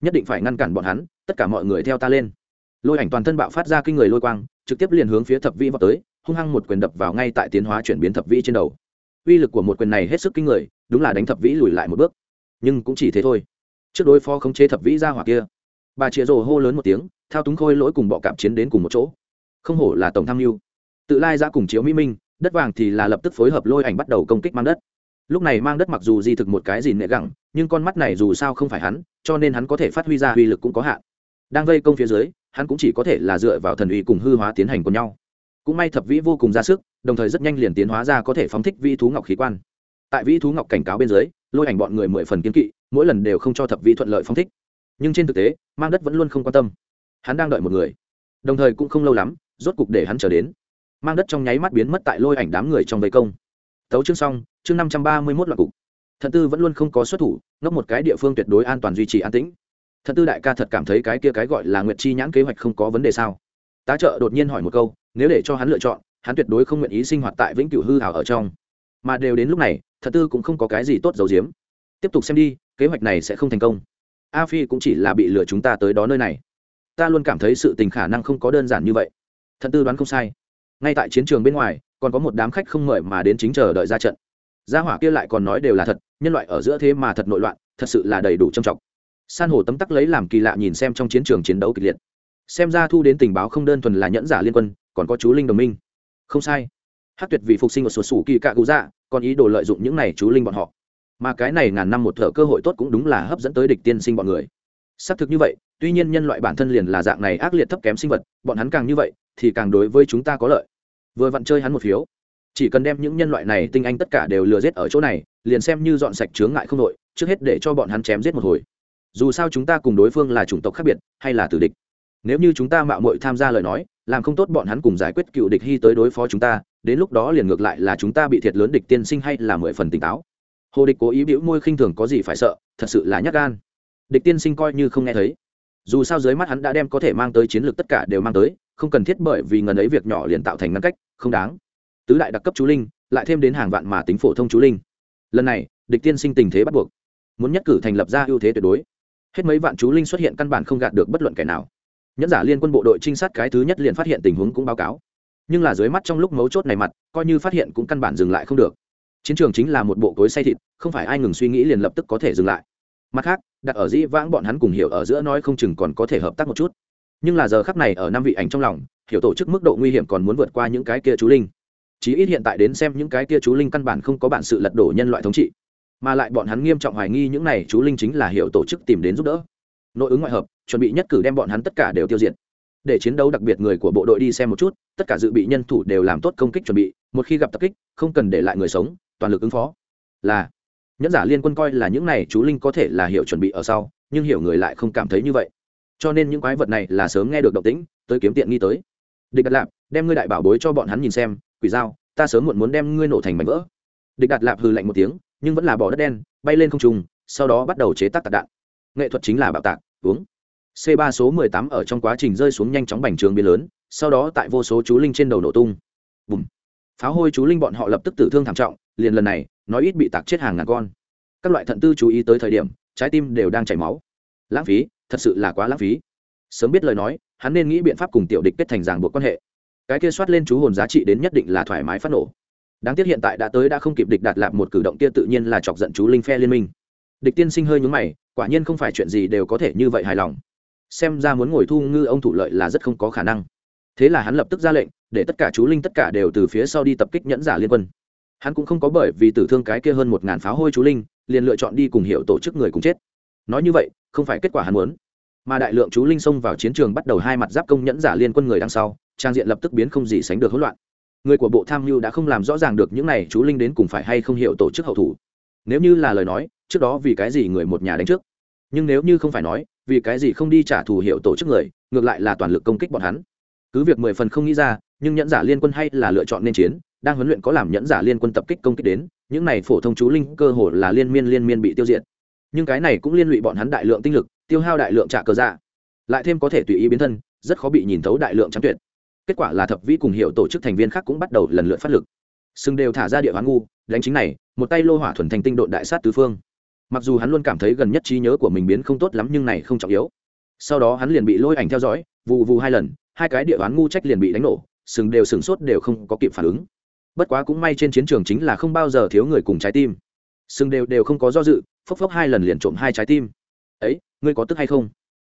Nhất định phải ngăn cản bọn hắn, tất cả mọi người theo ta lên. Lôi ảnh toàn thân bạo phát ra kinh người lôi quang, trực tiếp liền hướng phía thập vĩ vào tới hung hăng một quyền đập vào ngay tại tiến hóa chuyển biến thập vĩ trên đầu. Uy lực của một quyền này hết sức kinh người, đúng là đánh thập vĩ lùi lại một bước. Nhưng cũng chỉ thế thôi. Trước đối phó khống chế thập vĩ ra hỏa kia, bà chịa rồ hô lớn một tiếng, thao túng khôi lỗi cùng bọ cạp chiến đến cùng một chỗ. Không hổ là tổng tham mưu. Tự lai ra cùng chiếu mỹ minh, đất vàng thì là lập tức phối hợp lôi ảnh bắt đầu công kích mang đất. Lúc này mang đất mặc dù di thực một cái gì nệ gẳng, nhưng con mắt này dù sao không phải hắn, cho nên hắn có thể phát huy ra uy lực cũng có hạn. Đang vây công phía dưới, hắn cũng chỉ có thể là dựa vào thần uy cùng hư hóa tiến hành cùng nhau cũng may thập vĩ vô cùng ra sức, đồng thời rất nhanh liền tiến hóa ra có thể phóng thích vĩ thú ngọc khí quan. Tại vĩ thú ngọc cảnh cáo bên dưới, lôi ảnh bọn người mười phần kiên kỵ, mỗi lần đều không cho thập vĩ thuận lợi phóng thích. Nhưng trên thực tế, mang đất vẫn luôn không quan tâm. Hắn đang đợi một người. Đồng thời cũng không lâu lắm, rốt cục để hắn trở đến. Mang đất trong nháy mắt biến mất tại lôi ảnh đám người trong vây công. Tấu chương xong, chương năm trăm ba mươi mốt loạt cục. Thận tư vẫn luôn không có xuất thủ, ngốc một cái địa phương tuyệt đối an toàn duy trì an tĩnh. Thận tư đại ca thật cảm thấy cái kia cái gọi là nguyệt chi nhãn kế hoạch không có vấn đề sao? Tá trợ đột nhiên hỏi một câu, nếu để cho hắn lựa chọn, hắn tuyệt đối không nguyện ý sinh hoạt tại vĩnh cửu hư hào ở trong. Mà đều đến lúc này, thật tư cũng không có cái gì tốt giấu giếm. Tiếp tục xem đi, kế hoạch này sẽ không thành công. A phi cũng chỉ là bị lừa chúng ta tới đó nơi này. Ta luôn cảm thấy sự tình khả năng không có đơn giản như vậy. Thật tư đoán không sai. Ngay tại chiến trường bên ngoài, còn có một đám khách không mời mà đến chính chờ đợi ra trận. Gia hỏa kia lại còn nói đều là thật, nhân loại ở giữa thế mà thật nội loạn, thật sự là đầy đủ trầm trọng. San hồ tấm tắc lấy làm kỳ lạ nhìn xem trong chiến trường chiến đấu kịch liệt xem ra thu đến tình báo không đơn thuần là nhẫn giả liên quân, còn có chú linh đồng minh. Không sai. Hát tuyệt vì phục sinh một số sủ kỳ cạ cụ dạ còn ý đồ lợi dụng những này chú linh bọn họ. Mà cái này ngàn năm một thợ cơ hội tốt cũng đúng là hấp dẫn tới địch tiên sinh bọn người. Xác thực như vậy, tuy nhiên nhân loại bản thân liền là dạng này ác liệt thấp kém sinh vật, bọn hắn càng như vậy, thì càng đối với chúng ta có lợi. Vừa vặn chơi hắn một phiếu. Chỉ cần đem những nhân loại này tinh anh tất cả đều lừa giết ở chỗ này, liền xem như dọn sạch chướng ngại không đội trước hết để cho bọn hắn chém giết một hồi. Dù sao chúng ta cùng đối phương là chủng tộc khác biệt, hay là tử địch nếu như chúng ta mạo muội tham gia lời nói, làm không tốt bọn hắn cùng giải quyết cựu địch hy tới đối phó chúng ta, đến lúc đó liền ngược lại là chúng ta bị thiệt lớn địch tiên sinh hay là mười phần tỉnh táo. Hồ địch cố ý bĩu môi khinh thường có gì phải sợ, thật sự là nhát gan. Địch tiên sinh coi như không nghe thấy. Dù sao dưới mắt hắn đã đem có thể mang tới chiến lược tất cả đều mang tới, không cần thiết bởi vì ngần ấy việc nhỏ liền tạo thành ngăn cách, không đáng. Tứ đại đặc cấp chú linh, lại thêm đến hàng vạn mà tính phổ thông chú linh. Lần này, địch tiên sinh tình thế bắt buộc. Muốn nhất cử thành lập ra ưu thế tuyệt đối. Hết mấy vạn chú linh xuất hiện căn bản không gạt được bất luận kẻ nào nhẫn giả liên quân bộ đội trinh sát cái thứ nhất liền phát hiện tình huống cũng báo cáo. Nhưng là dưới mắt trong lúc mấu chốt này mặt, coi như phát hiện cũng căn bản dừng lại không được. Chiến trường chính là một bộ cối say thịt, không phải ai ngừng suy nghĩ liền lập tức có thể dừng lại. Mặt khác, đặt ở dĩ vãng bọn hắn cùng hiểu ở giữa nói không chừng còn có thể hợp tác một chút. Nhưng là giờ khắc này ở năm vị ảnh trong lòng, hiểu tổ chức mức độ nguy hiểm còn muốn vượt qua những cái kia chú linh. Chí ít hiện tại đến xem những cái kia chú linh căn bản không có bản sự lật đổ nhân loại thống trị. Mà lại bọn hắn nghiêm trọng hoài nghi những này chú linh chính là hiểu tổ chức tìm đến giúp đỡ. Nội ứng ngoại hợp chuẩn bị nhất cử đem bọn hắn tất cả đều tiêu diệt. Để chiến đấu đặc biệt người của bộ đội đi xem một chút, tất cả dự bị nhân thủ đều làm tốt công kích chuẩn bị, một khi gặp tập kích, không cần để lại người sống, toàn lực ứng phó. Là, nhẫn giả liên quân coi là những này chú linh có thể là hiểu chuẩn bị ở sau, nhưng hiểu người lại không cảm thấy như vậy. Cho nên những quái vật này là sớm nghe được động tĩnh, tới kiếm tiện nghi tới. Địch đặt lạp, đem ngươi đại bảo bối cho bọn hắn nhìn xem, quỷ dao, ta sớm muộn muốn đem ngươi nổ thành mảnh vỡ. Địch đặt lạp hừ lạnh một tiếng, nhưng vẫn là bỏ đất đen, bay lên không trùng sau đó bắt đầu chế tác tạc đạn. Nghệ thuật chính là bạo tạc, uống c 3 số 18 ở trong quá trình rơi xuống nhanh chóng bành trường biến lớn, sau đó tại vô số chú linh trên đầu nổ tung. Bùm. Pháo hôi chú linh bọn họ lập tức tử thương thảm trọng, liền lần này nói ít bị tạc chết hàng ngàn con. Các loại thận tư chú ý tới thời điểm, trái tim đều đang chảy máu. Lãng phí, thật sự là quá lãng phí. Sớm biết lời nói, hắn nên nghĩ biện pháp cùng tiểu địch kết thành ràng buộc quan hệ. Cái kia soát lên chú hồn giá trị đến nhất định là thoải mái phát nổ. Đáng tiếc hiện tại đã tới đã không kịp địch đạt lạp một cử động kia tự nhiên là chọc giận chú linh phe liên minh. Địch tiên sinh hơi nhúng mày, quả nhiên không phải chuyện gì đều có thể như vậy hài lòng xem ra muốn ngồi thu ngư ông thủ lợi là rất không có khả năng. Thế là hắn lập tức ra lệnh, để tất cả chú linh tất cả đều từ phía sau đi tập kích nhẫn giả liên quân. Hắn cũng không có bởi vì tử thương cái kia hơn một ngàn pháo hôi chú linh, liền lựa chọn đi cùng hiệu tổ chức người cùng chết. Nói như vậy, không phải kết quả hắn muốn. Mà đại lượng chú linh xông vào chiến trường bắt đầu hai mặt giáp công nhẫn giả liên quân người đằng sau, trang diện lập tức biến không gì sánh được hỗn loạn. Người của bộ tham mưu đã không làm rõ ràng được những này chú linh đến cùng phải hay không hiểu tổ chức hậu thủ. Nếu như là lời nói, trước đó vì cái gì người một nhà đánh trước? Nhưng nếu như không phải nói vì cái gì không đi trả thù hiệu tổ chức người, ngược lại là toàn lực công kích bọn hắn. Cứ việc mười phần không nghĩ ra, nhưng nhẫn giả liên quân hay là lựa chọn nên chiến, đang huấn luyện có làm nhẫn giả liên quân tập kích công kích đến, những này phổ thông chú linh cơ hồ là liên miên liên miên bị tiêu diệt. Nhưng cái này cũng liên lụy bọn hắn đại lượng tinh lực, tiêu hao đại lượng trả cờ dạ. Lại thêm có thể tùy ý biến thân, rất khó bị nhìn thấu đại lượng trắng tuyệt. Kết quả là thập vĩ cùng hiệu tổ chức thành viên khác cũng bắt đầu lần lượt phát lực. Sừng đều thả ra địa hoán ngu, đánh chính này, một tay lô hỏa thuần thành tinh độn đại sát tứ phương mặc dù hắn luôn cảm thấy gần nhất trí nhớ của mình biến không tốt lắm nhưng này không trọng yếu. Sau đó hắn liền bị lôi ảnh theo dõi, vù vù hai lần, hai cái địa hoán ngu trách liền bị đánh nổ, sừng đều sừng sốt đều không có kịp phản ứng. Bất quá cũng may trên chiến trường chính là không bao giờ thiếu người cùng trái tim. Sừng đều đều không có do dự, phốc phốc hai lần liền trộm hai trái tim. Ấy, ngươi có tức hay không?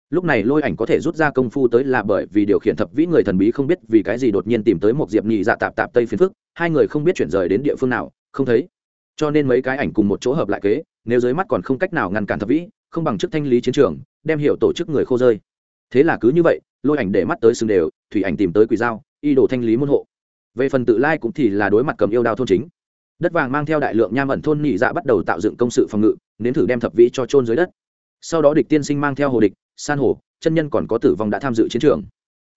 Lúc này lôi ảnh có thể rút ra công phu tới là bởi vì điều khiển thập vĩ người thần bí không biết vì cái gì đột nhiên tìm tới một diệp nhị dạ tạp tạp tây phiến phức, hai người không biết chuyển rời đến địa phương nào, không thấy cho nên mấy cái ảnh cùng một chỗ hợp lại kế, nếu dưới mắt còn không cách nào ngăn cản thập vĩ, không bằng chức thanh lý chiến trường, đem hiểu tổ chức người khô rơi. Thế là cứ như vậy, lôi ảnh để mắt tới sừng đều, thủy ảnh tìm tới quỷ dao y đồ thanh lý môn hộ. Về phần tự lai cũng thì là đối mặt cầm yêu đao thôn chính. Đất vàng mang theo đại lượng nham ẩn thôn nhị dạ bắt đầu tạo dựng công sự phòng ngự, nếm thử đem thập vĩ cho trôn dưới đất. Sau đó địch tiên sinh mang theo hồ địch, san hồ, chân nhân còn có tử vong đã tham dự chiến trường.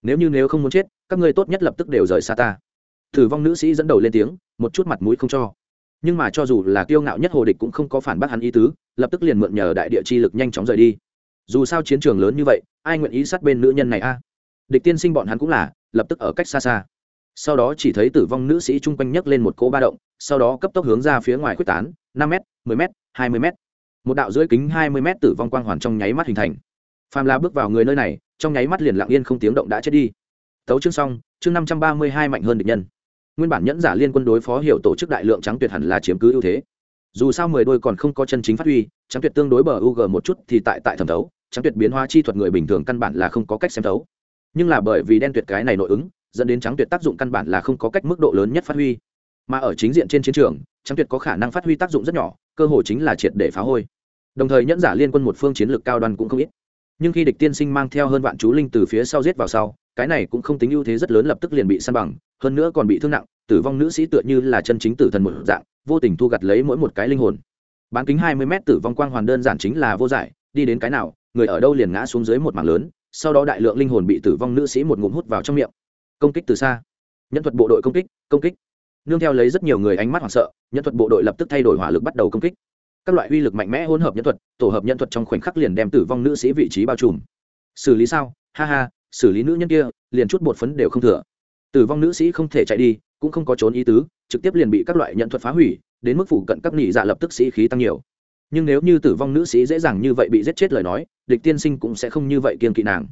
Nếu như nếu không muốn chết, các ngươi tốt nhất lập tức đều rời xa ta. Tử vong nữ sĩ dẫn đầu lên tiếng, một chút mặt mũi không cho nhưng mà cho dù là kiêu ngạo nhất hồ địch cũng không có phản bác hắn ý tứ, lập tức liền mượn nhờ đại địa chi lực nhanh chóng rời đi. Dù sao chiến trường lớn như vậy, ai nguyện ý sát bên nữ nhân này a? Địch tiên sinh bọn hắn cũng là, lập tức ở cách xa xa. Sau đó chỉ thấy tử vong nữ sĩ chung quanh nhấc lên một cỗ ba động, sau đó cấp tốc hướng ra phía ngoài quyết tán, năm m mười m hai mươi m một đạo dưới kính hai mươi m tử vong quang hoàn trong nháy mắt hình thành. Phàm la bước vào người nơi này, trong nháy mắt liền lặng yên không tiếng động đã chết đi. Tấu chương xong, chương năm trăm ba mươi hai mạnh hơn địch nhân nguyên bản nhẫn giả liên quân đối phó hiệu tổ chức đại lượng trắng tuyệt hẳn là chiếm cứ ưu thế. Dù sao mười đôi còn không có chân chính phát huy, trắng tuyệt tương đối bờ u g một chút thì tại tại thẩm thấu, trắng tuyệt biến hóa chi thuật người bình thường căn bản là không có cách xem thấu. Nhưng là bởi vì đen tuyệt cái này nội ứng, dẫn đến trắng tuyệt tác dụng căn bản là không có cách mức độ lớn nhất phát huy. Mà ở chính diện trên chiến trường, trắng tuyệt có khả năng phát huy tác dụng rất nhỏ, cơ hội chính là triệt để phá hôi. Đồng thời nhẫn giả liên quân một phương chiến lược cao đoan cũng không ít. Nhưng khi địch tiên sinh mang theo hơn vạn chú linh từ phía sau giết vào sau, cái này cũng không tính ưu thế rất lớn lập tức liền bị săn bằng hơn nữa còn bị thương nặng, tử vong nữ sĩ tựa như là chân chính tử thần một dạng, vô tình thu gặt lấy mỗi một cái linh hồn. Bán kính hai mươi m tử vong quang hoàn đơn giản chính là vô giải, đi đến cái nào, người ở đâu liền ngã xuống dưới một mảng lớn, sau đó đại lượng linh hồn bị tử vong nữ sĩ một ngụm hút vào trong miệng. Công kích từ xa. Nhân thuật bộ đội công kích công kích. Nương theo lấy rất nhiều người ánh mắt hoảng sợ, nhân thuật bộ đội lập tức thay đổi hỏa lực bắt đầu công kích. Các loại uy lực mạnh mẽ hỗn hợp nhân thuật, tổ hợp nhân thuật trong khoảnh khắc liền đem tử vong nữ sĩ vị trí bao trùm. Xử lý sao? Ha ha, xử lý nữ nhân kia, liền chút bột phấn đều không thừa tử vong nữ sĩ không thể chạy đi, cũng không có trốn ý tứ, trực tiếp liền bị các loại nhận thuật phá hủy, đến mức phủ cận các nỉ dạ lập tức sĩ khí tăng nhiều. Nhưng nếu như tử vong nữ sĩ dễ dàng như vậy bị giết chết lời nói, địch tiên sinh cũng sẽ không như vậy kiên kỵ nàng.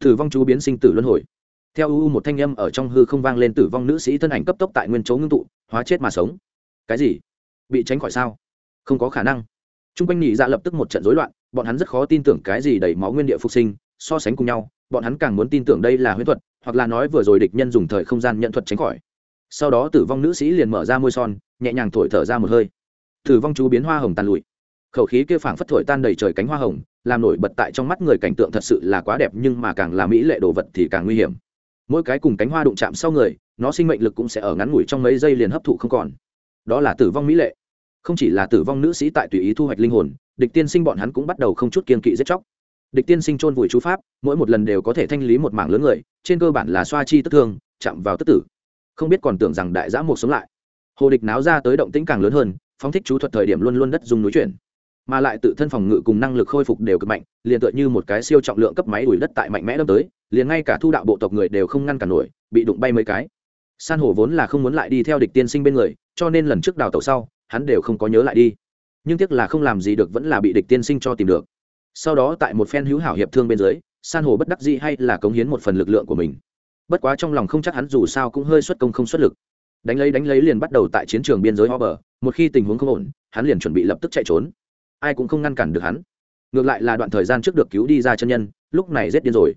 Tử vong chú biến sinh tử luân hồi. Theo ưu một thanh âm ở trong hư không vang lên tử vong nữ sĩ thân ảnh cấp tốc tại nguyên chỗ ngưng tụ, hóa chết mà sống. Cái gì? Bị tránh khỏi sao? Không có khả năng. T r u n g quanh nhị dạ lập tức một trận rối loạn, bọn hắn rất khó tin tưởng cái gì đẩy máu nguyên địa phục sinh, so sánh cùng nhau bọn hắn càng muốn tin tưởng đây là huyễn thuật, hoặc là nói vừa rồi địch nhân dùng thời không gian nhận thuật tránh khỏi. Sau đó tử vong nữ sĩ liền mở ra môi son, nhẹ nhàng thổi thở ra một hơi. Tử vong chú biến hoa hồng tàn lụi. Khẩu khí kia phảng phất thổi tan đầy trời cánh hoa hồng, làm nổi bật tại trong mắt người cảnh tượng thật sự là quá đẹp nhưng mà càng là mỹ lệ đồ vật thì càng nguy hiểm. Mỗi cái cùng cánh hoa đụng chạm sau người, nó sinh mệnh lực cũng sẽ ở ngắn ngủi trong mấy giây liền hấp thụ không còn. Đó là tử vong mỹ lệ. Không chỉ là tử vong nữ sĩ tại tùy ý thu hoạch linh hồn, địch tiên sinh bọn hắn cũng bắt đầu không chút kiên kỵ giết chóc địch tiên sinh chôn vùi chú pháp, mỗi một lần đều có thể thanh lý một mảng lớn người, trên cơ bản là xoa chi tức thương, chạm vào tức tử. Không biết còn tưởng rằng đại giã một sống lại. Hồ địch náo ra tới động tĩnh càng lớn hơn, phóng thích chú thuật thời điểm luôn luôn đất dùng núi chuyển. Mà lại tự thân phòng ngự cùng năng lực khôi phục đều cực mạnh, liền tựa như một cái siêu trọng lượng cấp máy đuổi đất tại mạnh mẽ đâm tới, liền ngay cả thu đạo bộ tộc người đều không ngăn cản nổi, bị đụng bay mấy cái. San hổ vốn là không muốn lại đi theo địch tiên sinh bên người, cho nên lần trước đào tẩu sau, hắn đều không có nhớ lại đi. Nhưng tiếc là không làm gì được vẫn là bị địch tiên sinh cho tìm được sau đó tại một phen hữu hảo hiệp thương bên dưới, san hồ bất đắc dĩ hay là cống hiến một phần lực lượng của mình. Bất quá trong lòng không chắc hắn dù sao cũng hơi xuất công không xuất lực. Đánh lấy đánh lấy liền bắt đầu tại chiến trường biên giới ho bờ, một khi tình huống không ổn, hắn liền chuẩn bị lập tức chạy trốn. Ai cũng không ngăn cản được hắn. Ngược lại là đoạn thời gian trước được cứu đi ra chân nhân, lúc này rét điên rồi.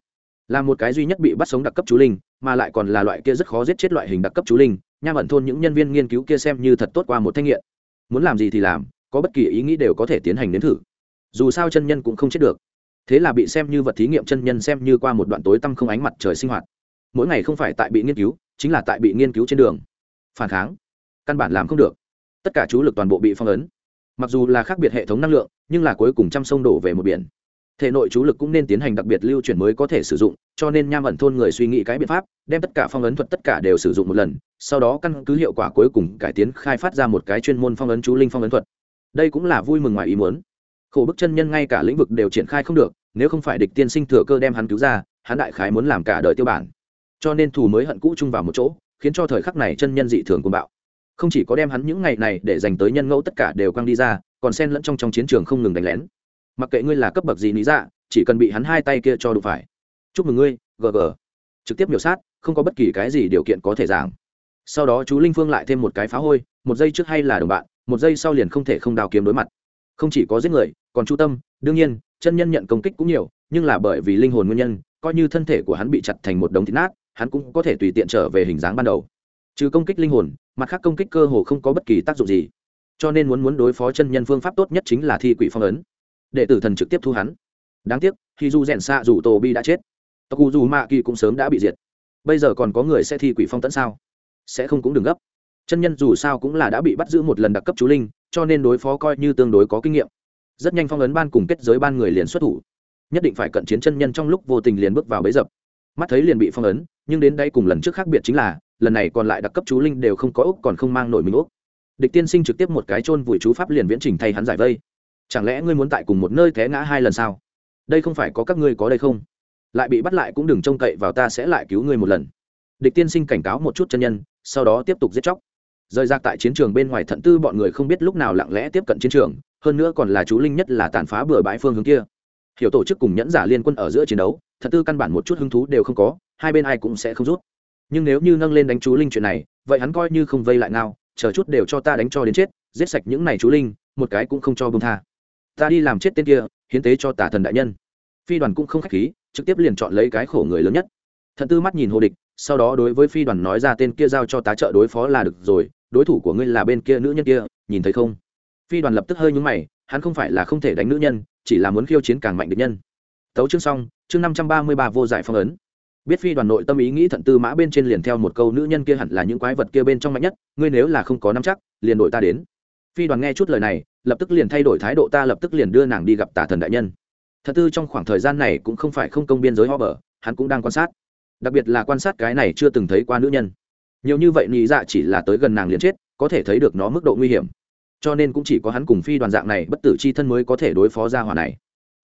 Là một cái duy nhất bị bắt sống đặc cấp chú linh, mà lại còn là loại kia rất khó giết chết loại hình đặc cấp chú linh, nham ẩn thôn những nhân viên nghiên cứu kia xem như thật tốt qua một thanh nghiện. Muốn làm gì thì làm, có bất kỳ ý nghĩ đều có thể tiến hành đến thử dù sao chân nhân cũng không chết được. Thế là bị xem như vật thí nghiệm chân nhân xem như qua một đoạn tối tăm không ánh mặt trời sinh hoạt. Mỗi ngày không phải tại bị nghiên cứu, chính là tại bị nghiên cứu trên đường. Phản kháng, căn bản làm không được. Tất cả chú lực toàn bộ bị phong ấn. Mặc dù là khác biệt hệ thống năng lượng, nhưng là cuối cùng trăm sông đổ về một biển. Thể nội chú lực cũng nên tiến hành đặc biệt lưu chuyển mới có thể sử dụng, cho nên nham ẩn thôn người suy nghĩ cái biện pháp, đem tất cả phong ấn thuật tất cả đều sử dụng một lần, sau đó căn cứ hiệu quả cuối cùng cải tiến khai phát ra một cái chuyên môn phong ấn chú linh phong ấn thuật. Đây cũng là vui mừng ngoài ý muốn khổ bức chân nhân ngay cả lĩnh vực đều triển khai không được, nếu không phải địch tiên sinh thừa cơ đem hắn cứu ra, hắn đại khái muốn làm cả đời tiêu bản. Cho nên thù mới hận cũ chung vào một chỗ, khiến cho thời khắc này chân nhân dị thường cuồng bạo. Không chỉ có đem hắn những ngày này để dành tới nhân ngẫu tất cả đều quăng đi ra, còn xen lẫn trong trong chiến trường không ngừng đánh lén. Mặc kệ ngươi là cấp bậc gì lý dạ chỉ cần bị hắn hai tay kia cho đủ phải. Chúc mừng ngươi gg trực tiếp miểu sát, không có bất kỳ cái gì điều kiện có thể giảng. Sau đó chú linh phương lại thêm một cái phá hôi, một giây trước hay là đồng bạn, một giây sau liền không thể không đào kiếm đối mặt. Không chỉ có giết người còn chu tâm, đương nhiên, chân nhân nhận công kích cũng nhiều, nhưng là bởi vì linh hồn nguyên nhân, coi như thân thể của hắn bị chặt thành một đống thịt nát, hắn cũng có thể tùy tiện trở về hình dáng ban đầu. Trừ công kích linh hồn, mặt khác công kích cơ hồ không có bất kỳ tác dụng gì. Cho nên muốn muốn đối phó chân nhân phương pháp tốt nhất chính là thi quỷ phong ấn. Đệ tử thần trực tiếp thu hắn. Đáng tiếc, khi du rèn xạ dù tô bi đã chết. Tộc dù mạ kỳ cũng sớm đã bị diệt. Bây giờ còn có người sẽ thi quỷ phong tẫn sao? Sẽ không cũng đừng gấp. Chân nhân dù sao cũng là đã bị bắt giữ một lần đặc cấp chú linh, cho nên đối phó coi như tương đối có kinh nghiệm rất nhanh phong ấn ban cùng kết giới ban người liền xuất thủ. Nhất định phải cận chiến chân nhân trong lúc vô tình liền bước vào bấy dập. Mắt thấy liền bị phong ấn, nhưng đến đây cùng lần trước khác biệt chính là, lần này còn lại đặc cấp chú linh đều không có úc còn không mang nổi mình úc địch tiên sinh trực tiếp một cái chôn vùi chú pháp liền viễn trình thay hắn giải vây. Chẳng lẽ ngươi muốn tại cùng một nơi té ngã hai lần sao? Đây không phải có các ngươi có đây không? Lại bị bắt lại cũng đừng trông cậy vào ta sẽ lại cứu ngươi một lần. Địch tiên sinh cảnh cáo một chút chân nhân, sau đó tiếp tục giết chóc. Rời ra tại chiến trường bên ngoài thận tư bọn người không biết lúc nào lặng lẽ tiếp cận chiến trường hơn nữa còn là chú linh nhất là tàn phá bừa bãi phương hướng kia. Hiểu tổ chức cùng nhẫn giả liên quân ở giữa chiến đấu, thật tư căn bản một chút hứng thú đều không có, hai bên ai cũng sẽ không rút. Nhưng nếu như nâng lên đánh chú linh chuyện này, vậy hắn coi như không vây lại ngao, chờ chút đều cho ta đánh cho đến chết, giết sạch những này chú linh, một cái cũng không cho bông tha. Ta đi làm chết tên kia, hiến tế cho tả thần đại nhân. Phi đoàn cũng không k h á c h khí, trực tiếp liền chọn lấy cái khổ người lớn nhất. Thần tư mắt nhìn hồ địch, sau đó đối với phi đoàn nói ra tên kia giao cho tá trợ đối phó là được rồi, đối thủ của ngươi là bên kia nữ nhân kia, nhìn thấy không? Phi đoàn lập tức hơi nhúng mày, hắn không phải là không thể đánh nữ nhân, chỉ là muốn khiêu chiến càng mạnh địch nhân. Tấu chương xong, chương năm trăm ba mươi ba vô giải phong ấn. Biết phi đoàn nội tâm ý nghĩ thận tư mã bên trên liền theo một câu nữ nhân kia hẳn là những quái vật kia bên trong mạnh nhất, ngươi nếu là không có nắm chắc, liền đội ta đến. Phi đoàn nghe chút lời này, lập tức liền thay đổi thái độ ta lập tức liền đưa nàng đi gặp tả thần đại nhân. Thật tư trong khoảng thời gian này cũng không phải không công biên giới ho bờ hắn cũng đang quan sát. Đặc biệt là quan sát cái này chưa từng thấy qua nữ nhân. Nhiều như vậy nghĩ dạ chỉ là tới gần nàng liền chết, có thể thấy được nó mức độ nguy hiểm cho nên cũng chỉ có hắn cùng phi đoàn dạng này bất tử c h i thân mới có thể đối phó ra hỏa này.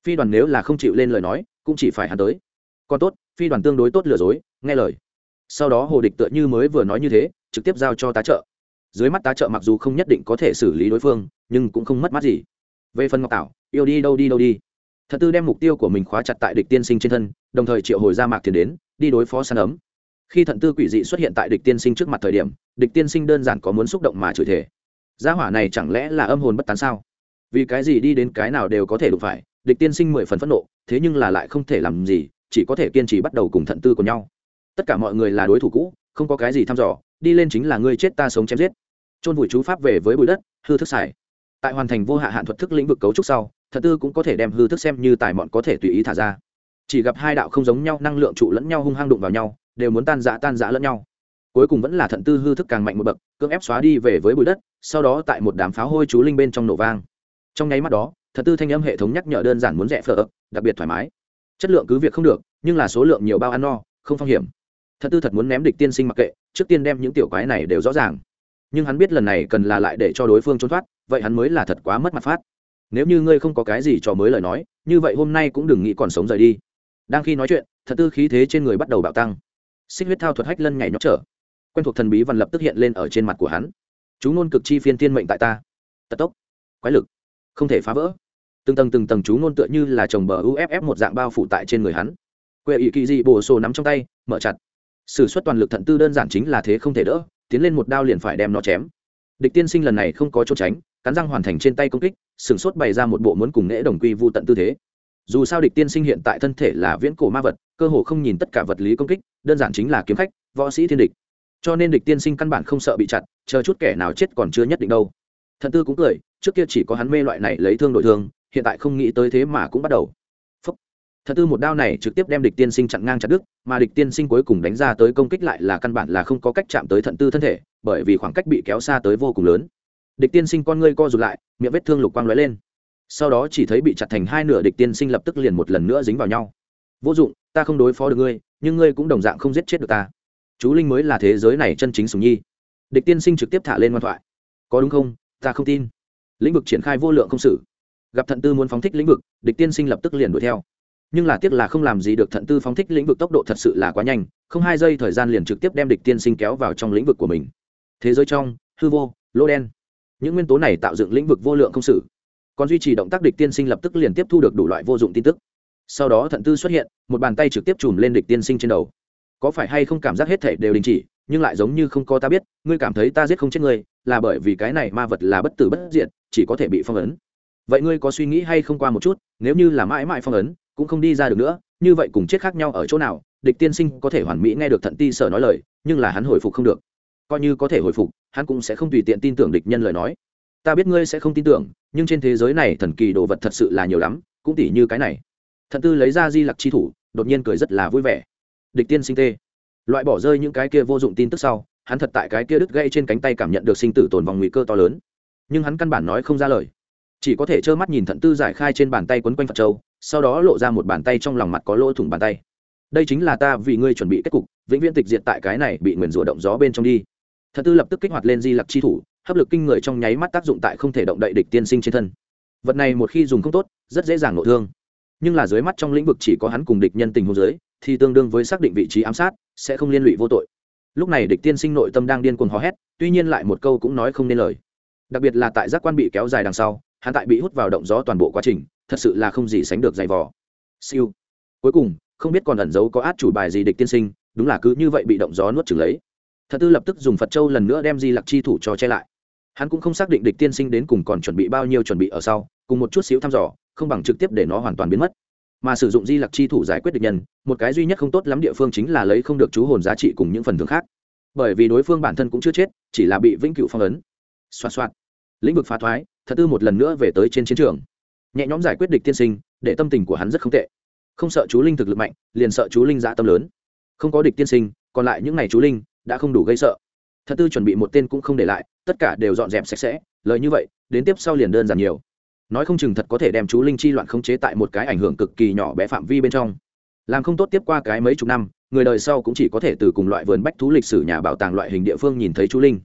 Phi đoàn nếu là không chịu lên lời nói, cũng chỉ phải hắn tới. Còn tốt, phi đoàn tương đối tốt lừa dối, nghe lời. Sau đó hồ địch tựa như mới vừa nói như thế, trực tiếp giao cho tá trợ. Dưới mắt tá trợ mặc dù không nhất định có thể xử lý đối phương, nhưng cũng không mất mắt gì. Về phần ngọc tảo, yêu đi đâu đi đâu đi. Thật tư đem mục tiêu của mình khóa chặt tại địch tiên sinh trên thân, đồng thời triệu hồi ra mạc thiền đến, đi đối phó săn ấm. Khi thận tư quỷ dị xuất hiện tại địch tiên sinh trước mặt thời điểm, địch tiên sinh đơn giản có muốn xúc động mà chửi thể gia hỏa này chẳng lẽ là âm hồn bất tán sao? Vì cái gì đi đến cái nào đều có thể đụng phải, địch tiên sinh mười phần phẫn nộ, thế nhưng là lại không thể làm gì, chỉ có thể kiên trì bắt đầu cùng thận tư của nhau. Tất cả mọi người là đối thủ cũ, không có cái gì thăm dò, đi lên chính là ngươi chết ta sống chém giết. Chôn vùi chú pháp về với bụi đất, hư thức xài. Tại hoàn thành vô hạ hạn thuật thức lĩnh vực cấu trúc sau, thận tư cũng có thể đem hư thức xem như tài mọn có thể tùy ý thả ra. Chỉ gặp hai đạo không giống nhau năng lượng trụ lẫn nhau hung hăng đụng vào nhau, đều muốn tan giã tan giã lẫn nhau cuối cùng vẫn là thận tư hư thức càng mạnh một bậc, cưỡng ép xóa đi về với bụi đất, sau đó tại một đám pháo hôi chú linh bên trong nổ vang. Trong nháy mắt đó, thận tư thanh âm hệ thống nhắc nhở đơn giản muốn rẻ phở, đặc biệt thoải mái. Chất lượng cứ việc không được, nhưng là số lượng nhiều bao ăn no, không phong hiểm. Thật tư thật muốn ném địch tiên sinh mặc kệ, trước tiên đem những tiểu quái này đều rõ ràng. Nhưng hắn biết lần này cần là lại để cho đối phương trốn thoát, vậy hắn mới là thật quá mất mặt phát. Nếu như ngươi không có cái gì cho mới lời nói, như vậy hôm nay cũng đừng nghĩ còn sống rời đi. Đang khi nói chuyện thật tư khí thế trên người bắt đầu bạo tăng. Xích huyết thao thuật hách lân nhảy nhóc trở quen thuộc thần bí văn lập tức hiện lên ở trên mặt của hắn. Chú ngôn cực chi phiên tiên mệnh tại ta. Tật tốc. Quái lực. Không thể phá vỡ. Từng tầng từng tầng chú ngôn tựa như là chồng bờ uff một dạng bao phủ tại trên người hắn. Quệ ỵ kỳ dị bổ sổ nắm trong tay, mở chặt. S ử suất toàn lực thận tư đơn giản chính là thế không thể đỡ, tiến lên một đao liền phải đem nó chém. Địch tiên sinh lần này không có chỗ tránh, cắn răng hoàn thành trên tay công kích sửng sốt bày ra một bộ muốn cùng nễ đồng quy vô tận tư thế. Dù sao địch tiên sinh hiện tại thân thể là viễn cổ ma vật, cơ hồ không nhìn tất cả vật lý công kích, đơn giản chính là kiếm khách, võ sĩ thiên địch cho nên địch tiên sinh căn bản không sợ bị chặt, chờ chút kẻ nào chết còn chưa nhất định đâu. Thần tư cũng cười, trước kia chỉ có hắn mê loại này lấy thương đổi thương, hiện tại không nghĩ tới thế mà cũng bắt đầu. Phúc. thật tư một đao này trực tiếp đem địch tiên sinh chặn ngang chặt đứt, mà địch tiên sinh cuối cùng đánh ra tới công kích lại là căn bản là không có cách chạm tới thận tư thân thể, bởi vì khoảng cách bị kéo xa tới vô cùng lớn. Địch tiên sinh con ngươi co rụt lại, miệng vết thương lục quang lóe lên. Sau đó chỉ thấy bị chặt thành hai nửa địch tiên sinh lập tức liền một lần nữa dính vào nhau. Vô dụng, ta không đối phó được ngươi, nhưng ngươi cũng đồng dạng không giết chết được ta chú linh mới là thế giới này chân chính sùng nhi. Địch tiên sinh trực tiếp thả lên ngoan thoại. Có đúng không? Ta không tin. Lĩnh vực triển khai vô lượng không xử gặp thận tư muốn phóng thích lĩnh vực, địch tiên sinh lập tức liền đuổi theo. Nhưng là tiếc là không làm gì được thận tư phóng thích lĩnh vực tốc độ thật sự là quá nhanh, không hai giây thời gian liền trực tiếp đem địch tiên sinh kéo vào trong lĩnh vực của mình. Thế giới trong, hư vô, lô đen. Những nguyên tố này tạo dựng lĩnh vực vô lượng không xử còn duy trì động tác địch tiên sinh lập tức liền tiếp thu được đủ loại vô dụng tin tức. Sau đó thận tư xuất hiện, một bàn tay trực tiếp chùm lên địch tiên sinh trên đầu có phải hay không cảm giác hết thể đều đình chỉ, nhưng lại giống như không có ta biết, ngươi cảm thấy ta giết không chết ngươi, là bởi vì cái này ma vật là bất tử bất diệt, chỉ có thể bị phong ấn. Vậy ngươi có suy nghĩ hay không qua một chút, nếu như là mãi mãi phong ấn, cũng không đi ra được nữa, như vậy cùng chết khác nhau ở chỗ nào, địch tiên sinh có thể hoàn mỹ nghe được thận ti sở nói lời, nhưng là hắn hồi phục không được. Coi như có thể hồi phục, hắn cũng sẽ không tùy tiện tin tưởng địch nhân lời nói. Ta biết ngươi sẽ không tin tưởng, nhưng trên thế giới này thần kỳ đồ vật thật sự là nhiều lắm, cũng tỉ như cái này. Thận tư lấy ra di lặc chi thủ, đột nhiên cười rất là vui vẻ địch tiên sinh tê. Loại bỏ rơi những cái kia vô dụng tin tức sau, hắn thật tại cái kia đứt gây trên cánh tay cảm nhận được sinh tử tồn vòng nguy cơ to lớn. Nhưng hắn căn bản nói không ra lời. Chỉ có thể trơ mắt nhìn thận tư giải khai trên bàn tay quấn quanh phật châu, sau đó lộ ra một bàn tay trong lòng mặt có lỗ thủng bàn tay. Đây chính là ta vì ngươi chuẩn bị kết cục, vĩnh viễn tịch diệt tại cái này bị nguyền rủa động gió bên trong đi. Thận tư lập tức kích hoạt lên di lặc chi thủ, hấp lực kinh người trong nháy mắt tác dụng tại không thể động đậy địch tiên sinh trên thân. Vật này một khi dùng không tốt, rất dễ dàng nội thương. Nhưng là dưới mắt trong lĩnh vực chỉ có hắn cùng địch nhân tình hôn giới thì tương đương với xác định vị trí ám sát, sẽ không liên lụy vô tội. Lúc này địch tiên sinh nội tâm đang điên cuồng hò hét, tuy nhiên lại một câu cũng nói không nên lời. Đặc biệt là tại giác quan bị kéo dài đằng sau, hắn tại bị hút vào động gió toàn bộ quá trình, thật sự là không gì sánh được dày vò. Siêu. Cuối cùng, không biết còn ẩn giấu có át chủ bài gì địch tiên sinh, đúng là cứ như vậy bị động gió nuốt chừng lấy. Thật tư lập tức dùng phật châu lần nữa đem di lặc chi thủ cho che lại. Hắn cũng không xác định địch tiên sinh đến cùng còn chuẩn bị bao nhiêu chuẩn bị ở sau, cùng một chút xíu thăm dò, không bằng trực tiếp để nó hoàn toàn biến mất mà sử dụng di lặc chi thủ giải quyết địch nhân, một cái duy nhất không tốt lắm địa phương chính là lấy không được chú hồn giá trị cùng những phần thưởng khác. Bởi vì đối phương bản thân cũng chưa chết, chỉ là bị vĩnh cửu phong ấn. Xoa xoa lĩnh vực phá thoái, thật tư một lần nữa về tới trên chiến trường. Nhẹ nhõm giải quyết địch tiên sinh, để tâm tình của hắn rất không tệ. Không sợ chú linh thực lực mạnh, liền sợ chú linh dã tâm lớn. Không có địch tiên sinh, còn lại những ngày chú linh đã không đủ gây sợ. Thật tư chuẩn bị một tên cũng không để lại, tất cả đều dọn dẹp sạch sẽ, lời như vậy, đến tiếp sau liền đơn giản nhiều nói không chừng thật có thể đem chú linh chi loạn khống chế tại một cái ảnh hưởng cực kỳ nhỏ bé phạm vi bên trong. Làm không tốt tiếp qua cái mấy chục năm, người đời sau cũng chỉ có thể từ cùng loại vườn bách thú lịch sử nhà bảo tàng loại hình địa phương nhìn thấy chú linh.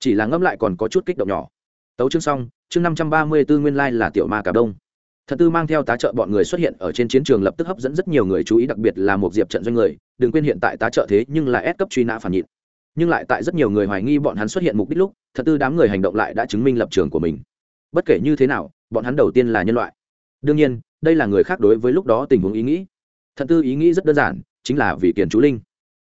Chỉ là ngẫm lại còn có chút kích động nhỏ. Tấu chương xong, chương năm trăm ba mươi bốn nguyên lai là tiểu ma cả đông. Thật tư mang theo tá trợ bọn người xuất hiện ở trên chiến trường lập tức hấp dẫn rất nhiều người chú ý, đặc biệt là một diệp trận doanh người, đừng quên hiện tại tá trợ thế nhưng là ép cấp truy nã phản nhịn. Nhưng lại tại rất nhiều người hoài nghi bọn hắn xuất hiện mục đích lúc thật tư đám người hành động lại đã chứng minh lập trường của mình bất kể như thế nào, bọn hắn đầu tiên là nhân loại. Đương nhiên, đây là người khác đối với lúc đó tình huống ý nghĩ. Thận tư ý nghĩ rất đơn giản, chính là vì kiền chú linh.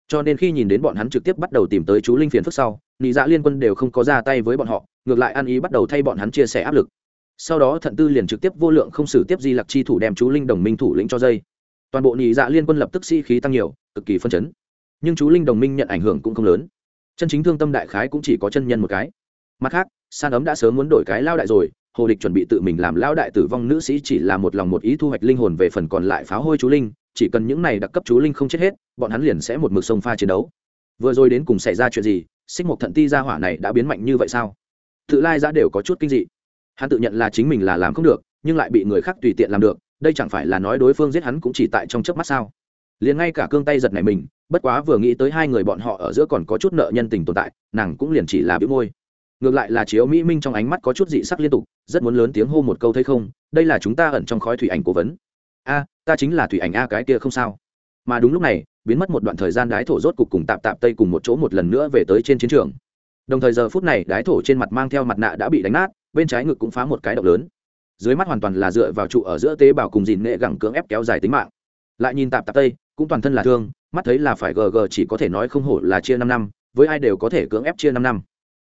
Cho nên khi nhìn đến bọn hắn trực tiếp bắt đầu tìm tới chú linh phiền phức sau, nị dạ liên quân đều không có ra tay với bọn họ, ngược lại ăn ý bắt đầu thay bọn hắn chia sẻ áp lực. Sau đó thận tư liền trực tiếp vô lượng không xử tiếp di lặc chi thủ đem chú linh đồng minh thủ lĩnh cho dây. Toàn bộ nị dạ liên quân lập tức sĩ、si、khí tăng nhiều, cực kỳ phân chấn. Nhưng chú linh đồng minh nhận ảnh hưởng cũng không lớn. Chân chính thương tâm đại khái cũng chỉ có chân nhân một cái. Mặt khác, san ấm đã sớm muốn đổi cái lao đại rồi hồ địch chuẩn bị tự mình làm lao đại tử vong nữ sĩ chỉ là một lòng một ý thu hoạch linh hồn về phần còn lại pháo hôi chú linh, chỉ cần những này đặc cấp chú linh không chết hết, bọn hắn liền sẽ một mực sông pha chiến đấu. Vừa rồi đến cùng xảy ra chuyện gì, xích một thận ti ra hỏa này đã biến mạnh như vậy sao? Tự lai ra đều có chút kinh dị. Hắn tự nhận là chính mình là làm không được, nhưng lại bị người khác tùy tiện làm được, đây chẳng phải là nói đối phương giết hắn cũng chỉ tại trong chớp mắt sao? Liền ngay cả cương tay giật này mình, bất quá vừa nghĩ tới hai người bọn họ ở giữa còn có chút nợ nhân tình tồn tại, nàng cũng liền chỉ là bĩu môi ngược lại là chiếu mỹ minh trong ánh mắt có chút dị sắc liên tục, rất muốn lớn tiếng hô một câu thấy không, đây là chúng ta ẩn trong khói thủy ảnh cố vấn. A, ta chính là thủy ảnh a cái kia không sao. Mà đúng lúc này, biến mất một đoạn thời gian đái thổ rốt cục cùng tạp tạp tây cùng một chỗ một lần nữa về tới trên chiến trường. Đồng thời giờ phút này, đái thổ trên mặt mang theo mặt nạ đã bị đánh nát, bên trái ngực cũng phá một cái động lớn. Dưới mắt hoàn toàn là dựa vào trụ ở giữa tế bào cùng dìn nghệ gẳng cưỡng ép kéo dài tính mạng. Lại nhìn tạp tạp tây, cũng toàn thân là thương, mắt thấy là phải gg chỉ có thể nói không hổ là chia năm năm, với ai đều có thể cưỡng ép chia năm năm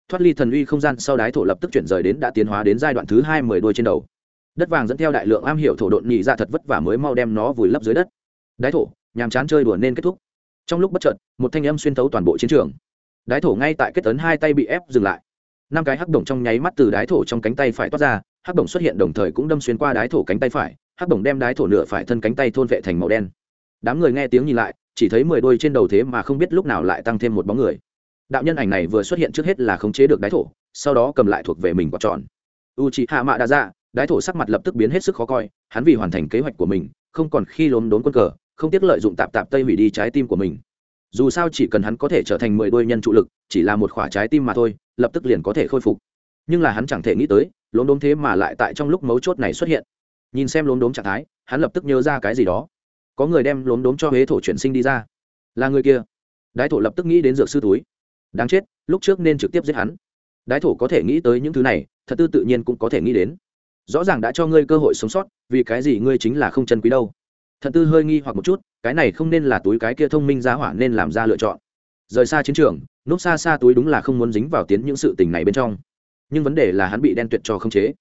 thoát ly thần uy không gian, sau đái thổ lập tức chuyển rời đến đã tiến hóa đến giai đoạn thứ hai mười đuôi trên đầu. Đất vàng dẫn theo đại lượng am hiểu thổ độn nhị ra thật vất vả mới mau đem nó vùi lấp dưới đất. Đái thổ, nhàm chán chơi đùa nên kết thúc. Trong lúc bất chợt, một thanh âm xuyên thấu toàn bộ chiến trường. Đái thổ ngay tại kết tấn hai tay bị ép dừng lại. Năm cái hắc đồng trong nháy mắt từ đái thổ trong cánh tay phải toát ra, hắc đồng xuất hiện đồng thời cũng đâm xuyên qua đái thổ cánh tay phải, hắc đồng đem đái thổ nửa phải thân cánh tay thôn vệ thành màu đen. Đám người nghe tiếng nhìn lại, chỉ thấy mười đôi trên đầu thế mà không biết lúc nào lại tăng thêm một bóng người đạo nhân ảnh này vừa xuất hiện trước hết là khống chế được đái thổ sau đó cầm lại thuộc về mình quả tròn. U chị hạ mạ đã ra, đái thổ sắc mặt lập tức biến hết sức khó coi hắn vì hoàn thành kế hoạch của mình không còn khi lốm đốn quân cờ không tiếc lợi dụng tạp tạp tây hủy đi trái tim của mình. Dù sao chỉ cần hắn có thể trở thành mười đôi nhân trụ lực chỉ là một khoả trái tim mà thôi lập tức liền có thể khôi phục. Nhưng là hắn chẳng thể nghĩ tới lốm đốm thế mà lại tại trong lúc mấu chốt này xuất hiện. Nhìn xem lốm đốm trạng thái hắn lập tức nhớ ra cái gì đó. Có người đem lốm đốm cho huế thổ chuyển sinh đi ra. Là người kia. Đái thổ lập tức nghĩ đến dược sư túi đáng chết, lúc trước nên trực tiếp giết hắn. Đái thổ có thể nghĩ tới những thứ này, thật tư tự nhiên cũng có thể nghĩ đến. Rõ ràng đã cho ngươi cơ hội sống sót, vì cái gì ngươi chính là không chân quý đâu. Thận tư hơi nghi hoặc một chút, cái này không nên là túi cái kia thông minh giá hỏa nên làm ra lựa chọn. Rời xa chiến trường, núp xa xa túi đúng là không muốn dính vào tiến những sự tình này bên trong. Nhưng vấn đề là hắn bị đen tuyệt cho không chế.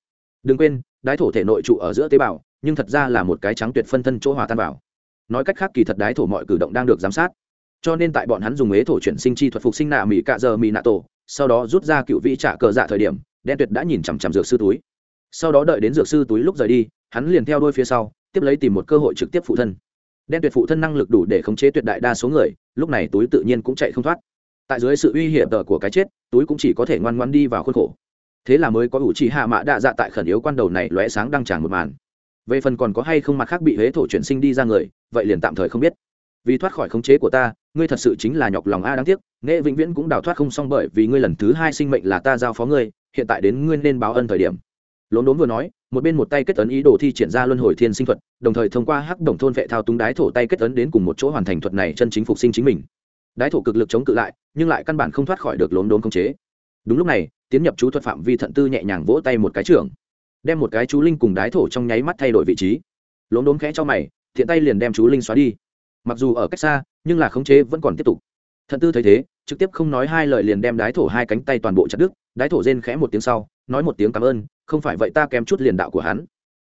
Đừng quên, đái thổ thể nội trụ ở giữa tế bào, nhưng thật ra là một cái trắng tuyệt phân thân chỗ hòa tan vào. Nói cách khác kỳ thật đái thổ mọi cử động đang được giám sát cho nên tại bọn hắn dùng ế thổ chuyển sinh chi thuật phục sinh nạ mỹ cạ giờ mỹ nạ tổ, sau đó rút ra cựu vị trả cờ dạ thời điểm, đen tuyệt đã nhìn chằm chằm dược sư túi. Sau đó đợi đến dược sư túi lúc rời đi, hắn liền theo đôi phía sau, tiếp lấy tìm một cơ hội trực tiếp phụ thân. Đen tuyệt phụ thân năng lực đủ để khống chế tuyệt đại đa số người, lúc này túi tự nhiên cũng chạy không thoát. Tại dưới sự uy hiểm tờ của cái chết, túi cũng chỉ có thể ngoan ngoan đi vào khuôn khổ. Thế là mới có ủ trì hạ mã đạ dạ tại khẩn yếu quan đầu này lóe sáng đăng tràn một màn. Về phần còn có hay không mặt khác bị huế thổ chuyển sinh đi ra người, vậy liền tạm thời không biết. Vì thoát khỏi khống chế của ta ngươi thật sự chính là nhọc lòng a, đáng tiếc, nghệ vĩnh viễn cũng đào thoát không xong bởi vì ngươi lần thứ hai sinh mệnh là ta giao phó ngươi, hiện tại đến ngươi nên báo ân thời điểm. Lốm đốm vừa nói, một bên một tay kết ấn ý đồ thi triển ra luân hồi thiên sinh thuật, đồng thời thông qua hắc đồng thôn vệ thao túng đái thổ tay kết ấn đến cùng một chỗ hoàn thành thuật này chân chính phục sinh chính mình. Đái thổ cực lực chống cự lại, nhưng lại căn bản không thoát khỏi được lốm đốm khống chế. Đúng lúc này, tiến nhập chú thuật phạm vi thận tư nhẹ nhàng vỗ tay một cái trưởng, đem một cái chú linh cùng đái thổ trong nháy mắt thay đổi vị trí. Lốm đốm khẽ cho mày, thiện tay liền đem chú linh xóa đi mặc dù ở cách xa, nhưng là khống chế vẫn còn tiếp tục. Thận tư thấy thế, trực tiếp không nói hai lời liền đem đái thổ hai cánh tay toàn bộ chặt đứt, đái thổ rên khẽ một tiếng sau, nói một tiếng cảm ơn, không phải vậy ta kém chút liền đạo của hắn.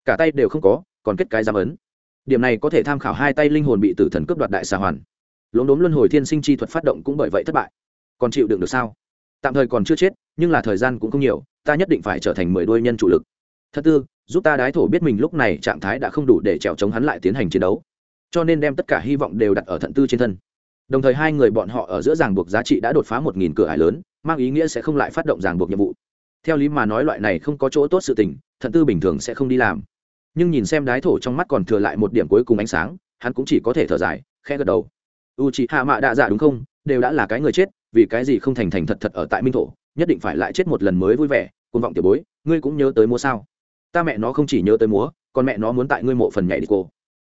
Cả tay đều không có, còn kết cái giam ấn. Điểm này có thể tham khảo hai tay linh hồn bị tử thần cướp đoạt đại xà hoàn. Lốm đốm luân hồi thiên sinh chi thuật phát động cũng bởi vậy thất bại. Còn chịu đựng được sao? Tạm thời còn chưa chết, nhưng là thời gian cũng không nhiều, ta nhất định phải trở thành mười đôi nhân chủ lực. Thật tư, giúp ta đái thổ biết mình lúc này trạng thái đã không đủ để trèo chống hắn lại tiến hành chiến đấu cho nên đem tất cả hy vọng đều đặt ở thận tư trên thân. Đồng thời hai người bọn họ ở giữa ràng buộc giá trị đã đột phá một nghìn cửa ải lớn, mang ý nghĩa sẽ không lại phát động ràng buộc nhiệm vụ. Theo lý mà nói loại này không có chỗ tốt sự tình, thận tư bình thường sẽ không đi làm. Nhưng nhìn xem đái thổ trong mắt còn thừa lại một điểm cuối cùng ánh sáng, hắn cũng chỉ có thể thở dài khe gật đầu. U chị hạ mạ đạ dạ đúng không? Đều đã là cái người chết, vì cái gì không thành thành thật thật ở tại minh thổ, nhất định phải lại chết một lần mới vui vẻ côn vọng tiểu bối, ngươi cũng nhớ tới múa sao? Ta mẹ nó không chỉ nhớ tới múa, còn mẹ nó muốn tại ngươi mộ phần nhảy đi cô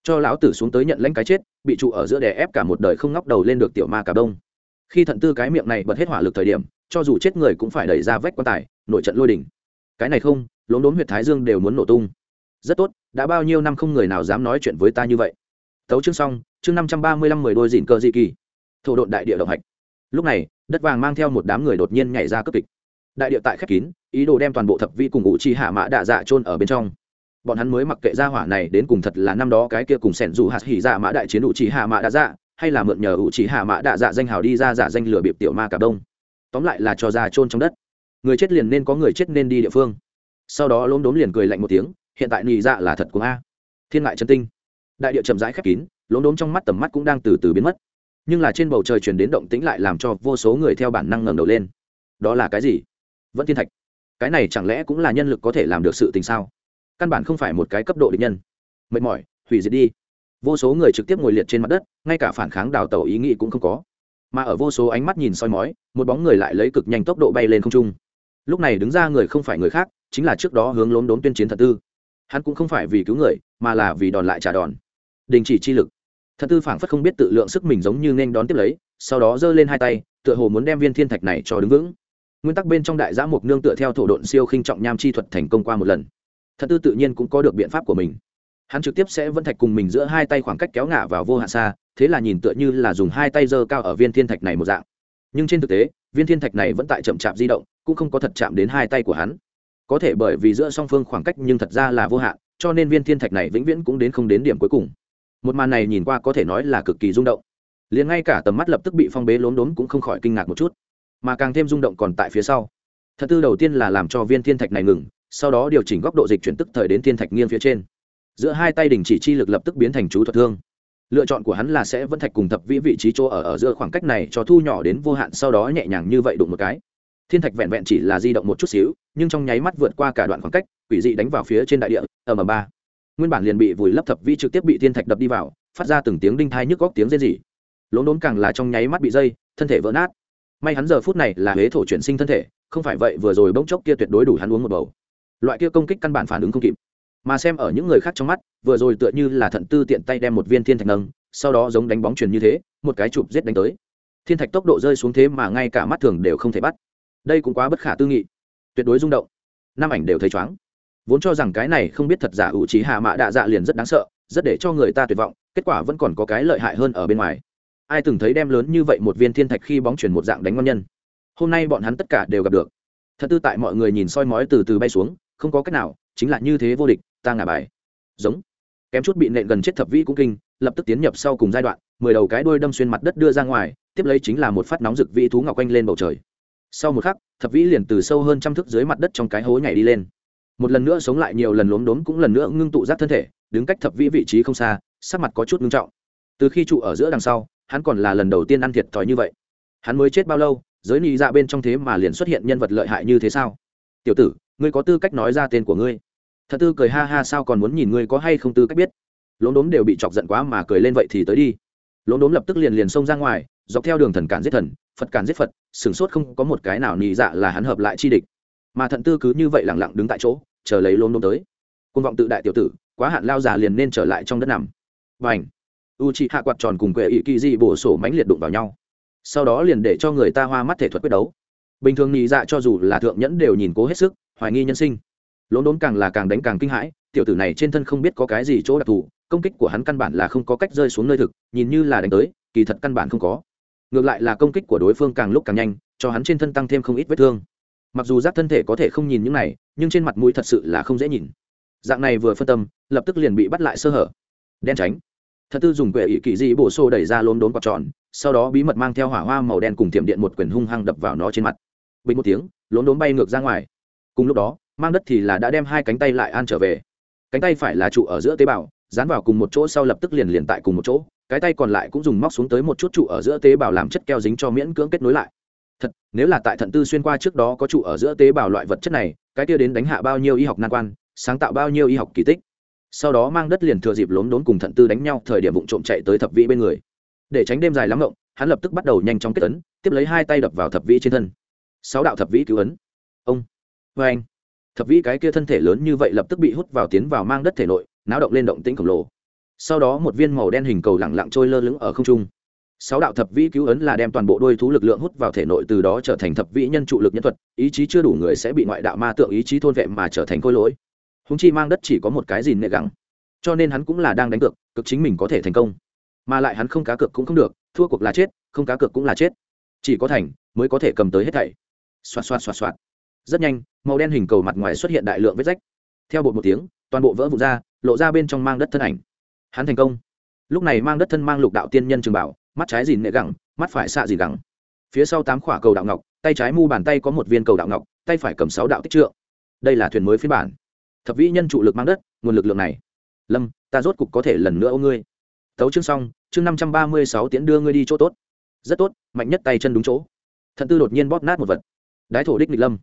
cho lão tử xuống tới nhận lãnh cái chết, bị trụ ở giữa đè ép cả một đời không ngóc đầu lên được tiểu ma cả đông. Khi thận tư cái miệng này bật hết hỏa lực thời điểm, cho dù chết người cũng phải đẩy ra vách quan tài, nội trận lôi đỉnh. Cái này không, lốm đốn huyệt thái dương đều muốn nổ tung. Rất tốt, đã bao nhiêu năm không người nào dám nói chuyện với ta như vậy. Tấu chương xong, chương năm trăm ba mươi lăm mười đôi dìn cơ dị kỳ. Thổ độn đại địa động hạch. Lúc này, đất vàng mang theo một đám người đột nhiên nhảy ra cấp kịch. Đại địa tại khép kín, ý đồ đem toàn bộ thập vi cùng ngụ chi hạ mã đạ dạ trôn ở bên trong bọn hắn mới mặc kệ ra hỏa này đến cùng thật là năm đó cái kia cùng sẻn dù hạt hỉ dạ mã đại chiến ủ chỉ hạ mã đã dạ hay là mượn nhờ ủ chỉ hạ mã đạ dạ danh hào đi ra giả danh lừa bịp tiểu ma cả đông. Tóm lại là cho ra trôn trong đất. Người chết liền nên có người chết nên đi địa phương. Sau đó lốm đốm liền cười lạnh một tiếng, hiện tại nhị dạ là thật của a. Thiên ngại chân tinh. Đại địa chậm rãi khép kín, lốm đốm trong mắt tầm mắt cũng đang từ từ biến mất. Nhưng là trên bầu trời chuyển đến động tĩnh lại làm cho vô số người theo bản năng ngẩng đầu lên. Đó là cái gì? Vẫn thiên thạch. Cái này chẳng lẽ cũng là nhân lực có thể làm được sự tình sao? Căn bản không phải một cái cấp độ địch nhân. Mệt mỏi, hủy diệt đi. Vô số người trực tiếp ngồi liệt trên mặt đất, ngay cả phản kháng đào tàu ý nghĩ cũng không có. Mà ở vô số ánh mắt nhìn soi mói, một bóng người lại lấy cực nhanh tốc độ bay lên không trung. Lúc này đứng ra người không phải người khác, chính là trước đó hướng lốm đốn tuyên chiến thật tư. Hắn cũng không phải vì cứu người, mà là vì đòn lại trả đòn. Đình chỉ chi lực. Thật tư phảng phất không biết tự lượng sức mình giống như nên đón tiếp lấy, sau đó giơ lên hai tay, tựa hồ muốn đem viên thiên thạch này cho đứng vững. Nguyên tắc bên trong đại giã mục nương tựa theo thổ độn siêu khinh trọng nham chi thuật thành công qua một lần thật tư tự nhiên cũng có được biện pháp của mình. Hắn trực tiếp sẽ vẫn thạch cùng mình giữa hai tay khoảng cách kéo ngả vào vô hạn xa, thế là nhìn tựa như là dùng hai tay giơ cao ở viên thiên thạch này một dạng. Nhưng trên thực tế, viên thiên thạch này vẫn tại chậm chạp di động, cũng không có thật chạm đến hai tay của hắn. Có thể bởi vì giữa song phương khoảng cách nhưng thật ra là vô hạn, cho nên viên thiên thạch này vĩnh viễn cũng đến không đến điểm cuối cùng. Một màn này nhìn qua có thể nói là cực kỳ rung động. Liền ngay cả tầm mắt lập tức bị phong bế lốm đốm cũng không khỏi kinh ngạc một chút. Mà càng thêm rung động còn tại phía sau. Thật tư đầu tiên là làm cho viên thiên thạch này ngừng sau đó điều chỉnh góc độ dịch chuyển tức thời đến thiên thạch nghiêng phía trên. Giữa hai tay đình chỉ chi lực lập tức biến thành chú thuật thương. Lựa chọn của hắn là sẽ vẫn thạch cùng thập vĩ vị trí chỗ ở ở giữa khoảng cách này cho thu nhỏ đến vô hạn, sau đó nhẹ nhàng như vậy đụng một cái. Thiên thạch vẹn vẹn chỉ là di động một chút xíu, nhưng trong nháy mắt vượt qua cả đoạn khoảng cách, quỷ dị đánh vào phía trên đại địa ở m ba. Nguyên bản liền bị vùi lấp thập vĩ trực tiếp bị thiên thạch đập đi vào, phát ra từng tiếng đinh thai nhức góc tiếng rên rỉ. Lốm đốm càng là trong nháy mắt bị dây, thân thể vỡ nát. May hắn giờ phút này là huế thổ chuyển sinh thân thể, không phải vậy vừa rồi bỗng chốc kia tuyệt đối đủ hắn uống một bầu loại kia công kích căn bản phản ứng không kịp. Mà xem ở những người khác trong mắt, vừa rồi tựa như là thận tư tiện tay đem một viên thiên thạch nâng, sau đó giống đánh bóng truyền như thế, một cái chụp giết đánh tới. Thiên thạch tốc độ rơi xuống thế mà ngay cả mắt thường đều không thể bắt. Đây cũng quá bất khả tư nghị. Tuyệt đối rung động. Năm ảnh đều thấy chóng vốn cho rằng cái này không biết thật giả ủ trí hạ mạ đạ dạ liền rất đáng sợ, rất để cho người ta tuyệt vọng, kết quả vẫn còn có cái lợi hại hơn ở bên ngoài. Ai từng thấy đem lớn như vậy một viên thiên thạch khi bóng chuyển một dạng đánh ngon nhân? Hôm nay bọn hắn tất cả đều gặp được. Thật tư tại mọi người nhìn soi mói từ từ bay xuống không có cách nào, chính là như thế vô địch, ta ngả bài. Giống. Kém chút bị nện gần chết thập vĩ cũng kinh, lập tức tiến nhập sau cùng giai đoạn, mười đầu cái đuôi đâm xuyên mặt đất đưa ra ngoài, tiếp lấy chính là một phát nóng rực vĩ thú ngọc quanh lên bầu trời. Sau một khắc, thập vĩ liền từ sâu hơn trăm thước dưới mặt đất trong cái hố nhảy đi lên. Một lần nữa sống lại nhiều lần lốm đốm cũng lần nữa ngưng tụ giác thân thể, đứng cách thập vĩ vị trí không xa, sắc mặt có chút ngưng trọng. Từ khi trụ ở giữa đằng sau, hắn còn là lần đầu tiên ăn thiệt thòi như vậy. Hắn mới chết bao lâu, giới nị dạ bên trong thế mà liền xuất hiện nhân vật lợi hại như thế sao? Tiểu tử ngươi có tư cách nói ra tên của ngươi. Thật tư cười ha ha, sao còn muốn nhìn ngươi có hay không tư cách biết? Lốm đốm đều bị chọc giận quá mà cười lên vậy thì tới đi. Lốm đốm lập tức liền liền xông ra ngoài, dọc theo đường thần cản giết thần, phật cản giết phật, sửng sốt không có một cái nào nị dạ là hắn hợp lại chi địch. Mà thận tư cứ như vậy lẳng lặng đứng tại chỗ, chờ lấy lốm đốm tới. Côn vọng tự đại tiểu tử, quá hạn lao già liền nên trở lại trong đất nằm. Và ảnh u chị hạ quạt tròn cùng quệ ỵ kỳ di bổ sổ mánh liệt đụng vào nhau. Sau đó liền để cho người ta hoa mắt thể thuật quyết đấu bình thường nhị dạ cho dù là thượng nhẫn đều nhìn cố hết sức, hoài nghi nhân sinh. Lốm đốm càng là càng đánh càng kinh hãi, tiểu tử này trên thân không biết có cái gì chỗ đặc thù, công kích của hắn căn bản là không có cách rơi xuống nơi thực, nhìn như là đánh tới, kỳ thật căn bản không có. Ngược lại là công kích của đối phương càng lúc càng nhanh, cho hắn trên thân tăng thêm không ít vết thương. Mặc dù giác thân thể có thể không nhìn những này, nhưng trên mặt mũi thật sự là không dễ nhìn. Dạng này vừa phân tâm, lập tức liền bị bắt lại sơ hở. Đen tránh. Thật tư dùng quệ ỷ kỳ dị bổ xô đẩy ra lốm đốn quạt tròn, sau đó bí mật mang theo hỏa hoa màu đen cùng tiệm điện một quyển hung hăng đập vào nó trên mặt bình một tiếng, lốm đốn bay ngược ra ngoài. Cùng lúc đó, mang đất thì là đã đem hai cánh tay lại an trở về. Cánh tay phải là trụ ở giữa tế bào, dán vào cùng một chỗ sau lập tức liền liền tại cùng một chỗ, cái tay còn lại cũng dùng móc xuống tới một chút trụ ở giữa tế bào làm chất keo dính cho miễn cưỡng kết nối lại. Thật, nếu là tại thận tư xuyên qua trước đó có trụ ở giữa tế bào loại vật chất này, cái kia đến đánh hạ bao nhiêu y học nan quan, sáng tạo bao nhiêu y học kỳ tích. Sau đó mang đất liền thừa dịp lốm đốn cùng thận tư đánh nhau, thời điểm vụ trộm chạy tới thập vĩ bên người. Để tránh đêm dài lắm ngộng, hắn lập tức bắt đầu nhanh chóng kết tấn, tiếp lấy hai tay đập vào thập vĩ trên thân sáu đạo thập vĩ cứu ấn. Ông vê anh. Thập vĩ cái kia thân thể lớn như vậy lập tức bị hút vào tiến vào mang đất thể nội, náo động lên động tĩnh khổng lồ. Sau đó một viên màu đen hình cầu lẳng lặng trôi lơ lửng ở không trung. Sáu đạo thập vĩ cứu ấn là đem toàn bộ đôi thú lực lượng hút vào thể nội từ đó trở thành thập vĩ nhân trụ lực nhân thuật, ý chí chưa đủ người sẽ bị ngoại đạo ma tượng ý chí thôn vệ mà trở thành khôi lỗi. Húng chi mang đất chỉ có một cái gì nệ gắng cho nên hắn cũng là đang đánh cược, cực chính mình có thể thành công. Mà lại hắn không cá cược cũng không được, thua cuộc là chết, không cá cược cũng là chết. Chỉ có thành mới có thể cầm tới hết thảy xoạt xoạt xoạt xoạt. Rất nhanh, màu đen hình cầu mặt ngoài xuất hiện đại lượng vết rách. Theo bột một tiếng, toàn bộ vỡ vụn ra, lộ ra bên trong mang đất thân ảnh. Hắn thành công. Lúc này mang đất thân mang lục đạo tiên nhân trường bảo, mắt trái dìn nệ gẳng, mắt phải xạ dìn gẳng. Phía sau tám khỏa cầu đạo ngọc, tay trái mu bàn tay có một viên cầu đạo ngọc, tay phải cầm sáu đạo tích trượng. Đây là thuyền mới phiên bản. Thập vĩ nhân trụ lực mang đất, nguồn lực lượng này. Lâm, ta rốt cục có thể lần nữa ô ngươi. Tấu chương xong, chương năm trăm ba mươi sáu tiến đưa ngươi đi chỗ tốt. Rất tốt, mạnh nhất tay chân đúng chỗ. Thận tư đột nhiên bóp nát một vật đái thổ đích nghịch lâm.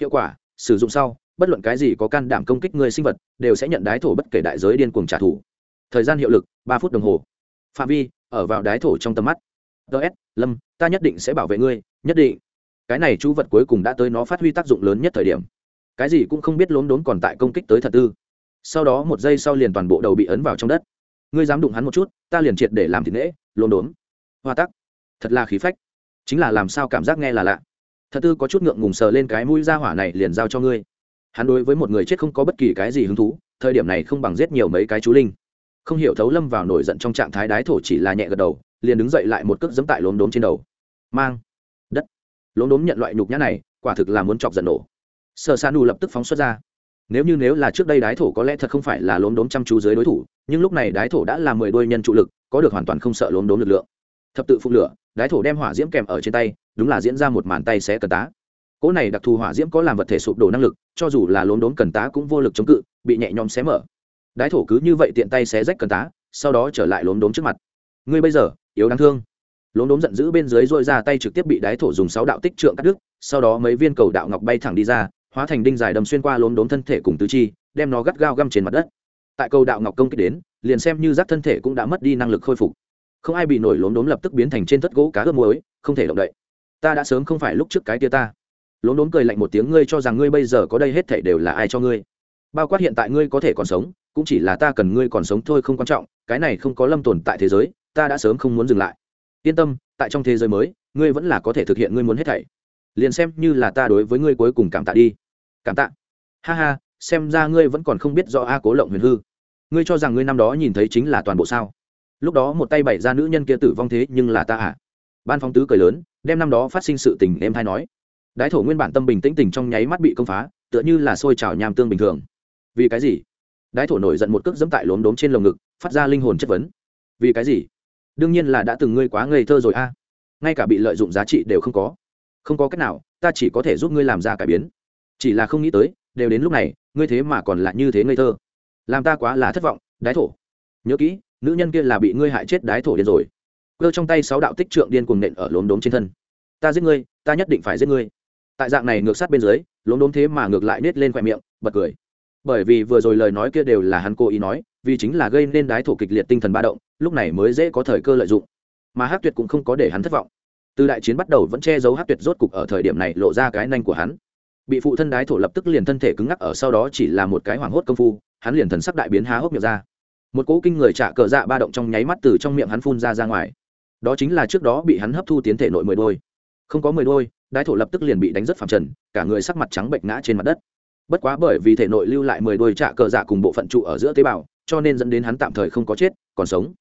Hiệu quả, sử dụng sau, bất luận cái gì có can đảm công kích người sinh vật, đều sẽ nhận đái thổ bất kể đại giới điên cuồng trả thù. Thời gian hiệu lực, ba phút đồng hồ. Phạm vi, ở vào đái thổ trong tầm mắt. Ts lâm, ta nhất định sẽ bảo vệ ngươi, nhất định. Cái này chú vật cuối cùng đã tới nó phát huy tác dụng lớn nhất thời điểm. Cái gì cũng không biết lốm đốn còn tại công kích tới thật tư. Sau đó một giây sau liền toàn bộ đầu bị ấn vào trong đất. Ngươi dám đụng hắn một chút, ta liền triệt để làm thịt nễ, lốm đốn hoa tắc. Thật là khí phách. Chính là làm sao cảm giác nghe là lạ thật tư có chút ngượng ngùng sờ lên cái mũi ra hỏa này liền giao cho ngươi. Hắn đối với một người chết không có bất kỳ cái gì hứng thú, thời điểm này không bằng giết nhiều mấy cái chú linh. Không hiểu thấu lâm vào nổi giận trong trạng thái đái thổ chỉ là nhẹ gật đầu, liền đứng dậy lại một cước dẫm tại lốm đốm trên đầu. Mang. Đất. Lốm đốm nhận loại nhục nhã này, quả thực là muốn chọc giận nổ. Sợ sa nu lập tức phóng xuất ra. Nếu như nếu là trước đây đái thổ có lẽ thật không phải là lốm đốm chăm chú dưới đối thủ, nhưng lúc này đái thổ đã là mười đôi nhân trụ lực, có được hoàn toàn không sợ lốm đốm lực lượng. Thập tự phun lửa, đái thổ đem hỏa diễm kèm ở trên tay đúng là diễn ra một màn tay xé cần tá. Cỗ này đặc thù hỏa diễm có làm vật thể sụp đổ năng lực, cho dù là lốm đốm cần tá cũng vô lực chống cự, bị nhẹ nhõm xé mở. Đái thổ cứ như vậy tiện tay xé rách cần tá, sau đó trở lại lốm đốm trước mặt. Ngươi bây giờ, yếu đáng thương. Lốm đốm giận dữ bên dưới dội ra tay trực tiếp bị đái thổ dùng sáu đạo tích trượng cắt đứt, sau đó mấy viên cầu đạo ngọc bay thẳng đi ra, hóa thành đinh dài đầm xuyên qua lốm đốm thân thể cùng tứ chi, đem nó gắt gao găm trên mặt đất. Tại cầu đạo ngọc công kích đến, liền xem như rác thân thể cũng đã mất đi năng lực khôi phục. Không ai bị nổi lốm đốm lập tức biến thành trên thất gỗ cá ướp muối, không thể động đậy ta đã sớm không phải lúc trước cái tia ta. Lốm đốm cười lạnh một tiếng, ngươi cho rằng ngươi bây giờ có đây hết thể đều là ai cho ngươi? Bao quát hiện tại ngươi có thể còn sống, cũng chỉ là ta cần ngươi còn sống thôi không quan trọng, cái này không có lâm tồn tại thế giới, ta đã sớm không muốn dừng lại. Yên tâm, tại trong thế giới mới, ngươi vẫn là có thể thực hiện ngươi muốn hết thảy. Liền xem như là ta đối với ngươi cuối cùng cảm tạ đi. Cảm tạ. Ha ha, xem ra ngươi vẫn còn không biết do a cố lộng huyền hư. Ngươi cho rằng ngươi năm đó nhìn thấy chính là toàn bộ sao? Lúc đó một tay bày ra nữ nhân kia tử vong thế nhưng là ta à? Ban phong tứ cười lớn đem năm đó phát sinh sự tình em hay nói. Đái thổ nguyên bản tâm bình tĩnh tình trong nháy mắt bị công phá, tựa như là sôi trào nham tương bình thường. Vì cái gì? Đái thổ nổi giận một cước dẫm tại lốm đốm trên lồng ngực, phát ra linh hồn chất vấn. Vì cái gì? Đương nhiên là đã từng ngươi quá ngây thơ rồi a. Ngay cả bị lợi dụng giá trị đều không có. Không có cách nào, ta chỉ có thể giúp ngươi làm ra cải biến. Chỉ là không nghĩ tới, đều đến lúc này, ngươi thế mà còn là như thế ngây thơ. Làm ta quá là thất vọng, đái thổ. Nhớ kỹ, nữ nhân kia là bị ngươi hại chết đái thổ điên rồi cơ trong tay sáu đạo tích trượng điên cuồng nện ở lốm đốm trên thân. Ta giết ngươi, ta nhất định phải giết ngươi. Tại dạng này ngược sát bên dưới, lốm đốm thế mà ngược lại nết lên khoe miệng, bật cười. Bởi vì vừa rồi lời nói kia đều là hắn cố ý nói, vì chính là gây nên đái thổ kịch liệt tinh thần ba động, lúc này mới dễ có thời cơ lợi dụng. Mà hát tuyệt cũng không có để hắn thất vọng. Từ đại chiến bắt đầu vẫn che giấu hát tuyệt rốt cục ở thời điểm này lộ ra cái nanh của hắn. Bị phụ thân đái thổ lập tức liền thân thể cứng ngắc ở sau đó chỉ là một cái hoảng hốt công phu, hắn liền thần sắc đại biến há hốc miệng ra. Một cỗ kinh người trả cờ dạ ba động trong nháy mắt từ trong miệng hắn phun ra ra ngoài đó chính là trước đó bị hắn hấp thu tiến thể nội mười đôi. Không có mười đôi, đái thổ lập tức liền bị đánh rất phẳng trần, cả người sắc mặt trắng bệnh ngã trên mặt đất. Bất quá bởi vì thể nội lưu lại mười đôi trạ cờ dạ cùng bộ phận trụ ở giữa tế bào, cho nên dẫn đến hắn tạm thời không có chết, còn sống.